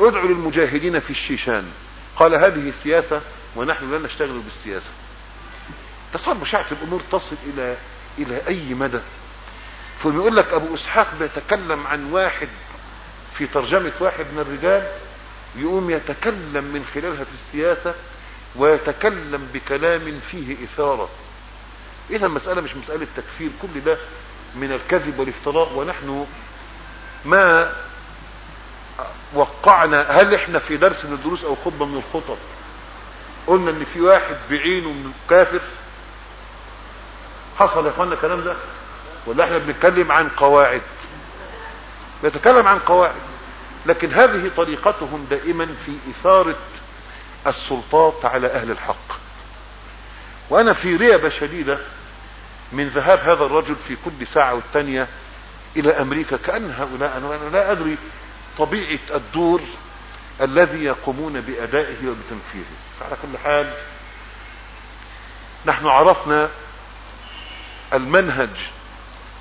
ادعو للمجاهدين في الشيشان. قال هذه سياسة ونحن لا نشتغل بالسياسة. تصار مشاعة الأمور تصل إلى إلى أي مدى؟ فبيقول لك أبو إسحاق بيتكلم عن واحد في ترجمة واحد من الرجال يقوم يتكلم من خلالها في السياسة ويتكلم بكلام فيه إثارة. إذا المسألة مش مسألة تكفير كل ده من الكذب والافتراء ونحن ما وقعنا هل إحنا في درس من الدروس أو خطبة من الخطب؟ قلنا إن في واحد بعينه من الكافر حصل يا إخوانا الكلام ده؟ ولا إحنا بنتكلم عن قواعد. بنتكلم عن قواعد. لكن هذه طريقتهم دائما في إثارة السلطات على أهل الحق. وأنا في ريبة شديدة من ذهاب هذا الرجل في كل ساعة والتانية إلى أمريكا. كأن هؤلاء أنا لا أدري طبيعة الدور الذي يقومون بأدائه وبتنفيذه. فعلى كل حال نحن عرفنا المنهج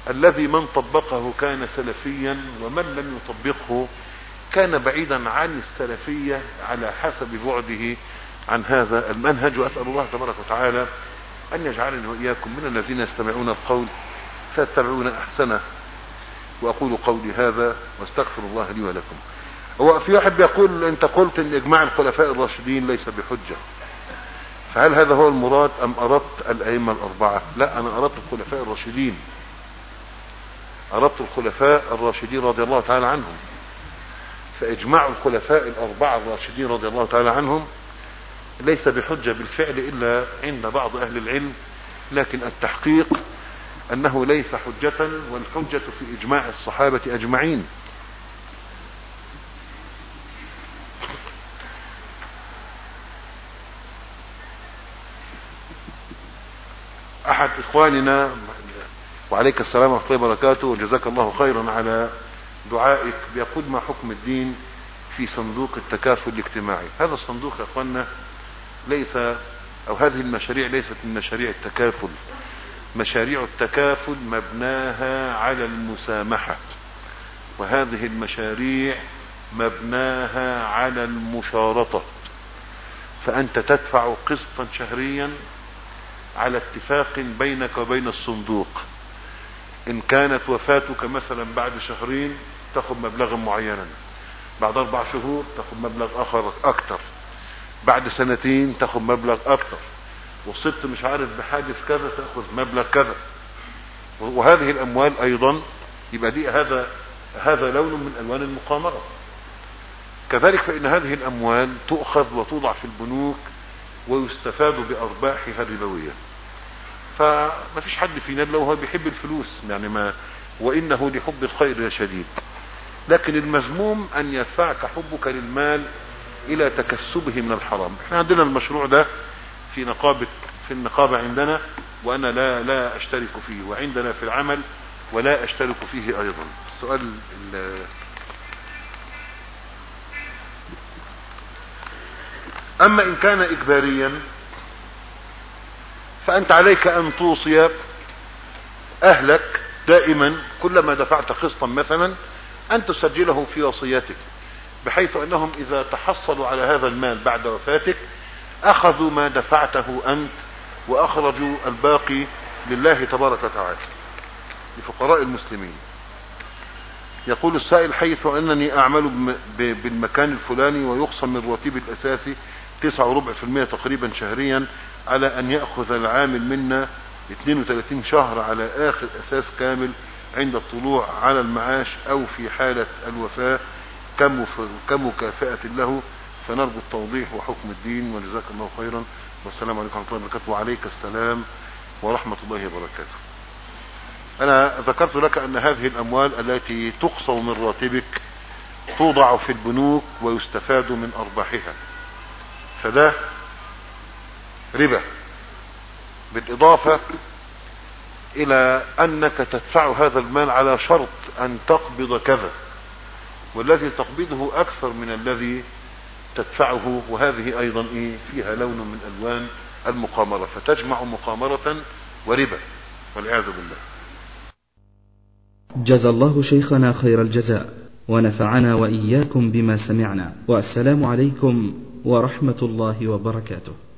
الذي من طبقه كان سلفيا ومن لم يطبقه كان بعيدا عن السلفية على حسب بعده عن هذا المنهج. وأسأل الله تبارك وتعالى أن يجعلني وإياكم من الذين يستمعون القول فيتبعون أحسنه. وأقول قولي هذا واستغفر الله لي ولكم. هو في واحد بيقول أنت قلت أن إجماع الخلفاء الراشدين ليس بحجة. فهل هذا هو المراد أم أردت الأئمة الأربعة؟ لا أنا أردت الخلفاء الراشدين. أردت الخلفاء الراشدين رضي الله تعالى عنهم. فإجماع الخلفاء الأربعة الراشدين رضي الله تعالى عنهم ليس بحجة بالفعل إلا عند بعض أهل العلم لكن التحقيق أنه ليس حجة والحجة في إجماع الصحابة أجمعين. أحد إخواننا وعليك السلام ورحمة الله وبركاته وجزاك الله خيرا على دعائك بيقول ما حكم الدين في صندوق التكافل الاجتماعي. هذا الصندوق يا اخوانا ليس أو هذه المشاريع ليست من مشاريع التكافل. مشاريع التكافل مبناها على المسامحة وهذه المشاريع مبناها على المشارطة. فأنت تدفع قسطا شهريا على اتفاق بينك وبين الصندوق. إن كانت وفاتك مثلا بعد شهرين تاخذ مبلغا معينا. بعد أربع شهور تاخذ مبلغ آخر أكثر بعد سنتين تاخذ مبلغ أكثر وصبت مش عارف بحادث كذا تاخذ مبلغ كذا. وهذه الأموال أيضا يبقى دي هذا هذا لون من ألوان المقامرة. كذلك فإن هذه الأموال تؤخذ وتوضع في البنوك ويستفاد بارباحها الربوية فما فيش حد فينا لو هو بيحب الفلوس يعني ما وإنه لحب الخير شديد لكن المذموم أن يدفعك حبك للمال إلى تكسبه من الحرام. إحنا عندنا المشروع ده في نقابة في النقابة عندنا وأنا لا لا أشترك فيه وعندنا في العمل ولا أشترك فيه أيضا. السؤال أما إن كان اجباريا فأنت عليك أن توصي أهلك دائما كلما دفعت قسطا مثلا أن تسجله في وصيتك بحيث أنهم إذا تحصلوا على هذا المال بعد وفاتك أخذوا ما دفعته أنت وأخرجوا الباقي لله تبارك وتعالى. لفقراء المسلمين. يقول السائل حيث أنني أعمل بالمكان الفلاني ويقسم من راتبي الأساسي تسعة وربع في المية تقريبا شهريا على أن يأخذ العامل منا 32 شهر على آخر أساس كامل عند الطلوع على المعاش أو في حالة الوفاة. كمكافأة له؟ فنرجو التوضيح وحكم الدين وجزاك الله خيرا. والسلام عليكم ورحمة الله وبركاته. وعليك السلام ورحمة الله وبركاته. أنا ذكرت لك أن هذه الأموال التي تقصى من راتبك توضع في البنوك ويستفاد من أرباحها. فده ربا. بالإضافة إلى أنك تدفع هذا المال على شرط أن تقبض كذا والذي تقبضه أكثر من الذي تدفعه وهذه أيضا إيه؟ فيها لون من ألوان المقامرة فتجمع مقامرة وربا والعياذ بالله. جزى الله شيخنا خير الجزاء ونفعنا وإياكم بما سمعنا والسلام عليكم ورحمة الله وبركاته.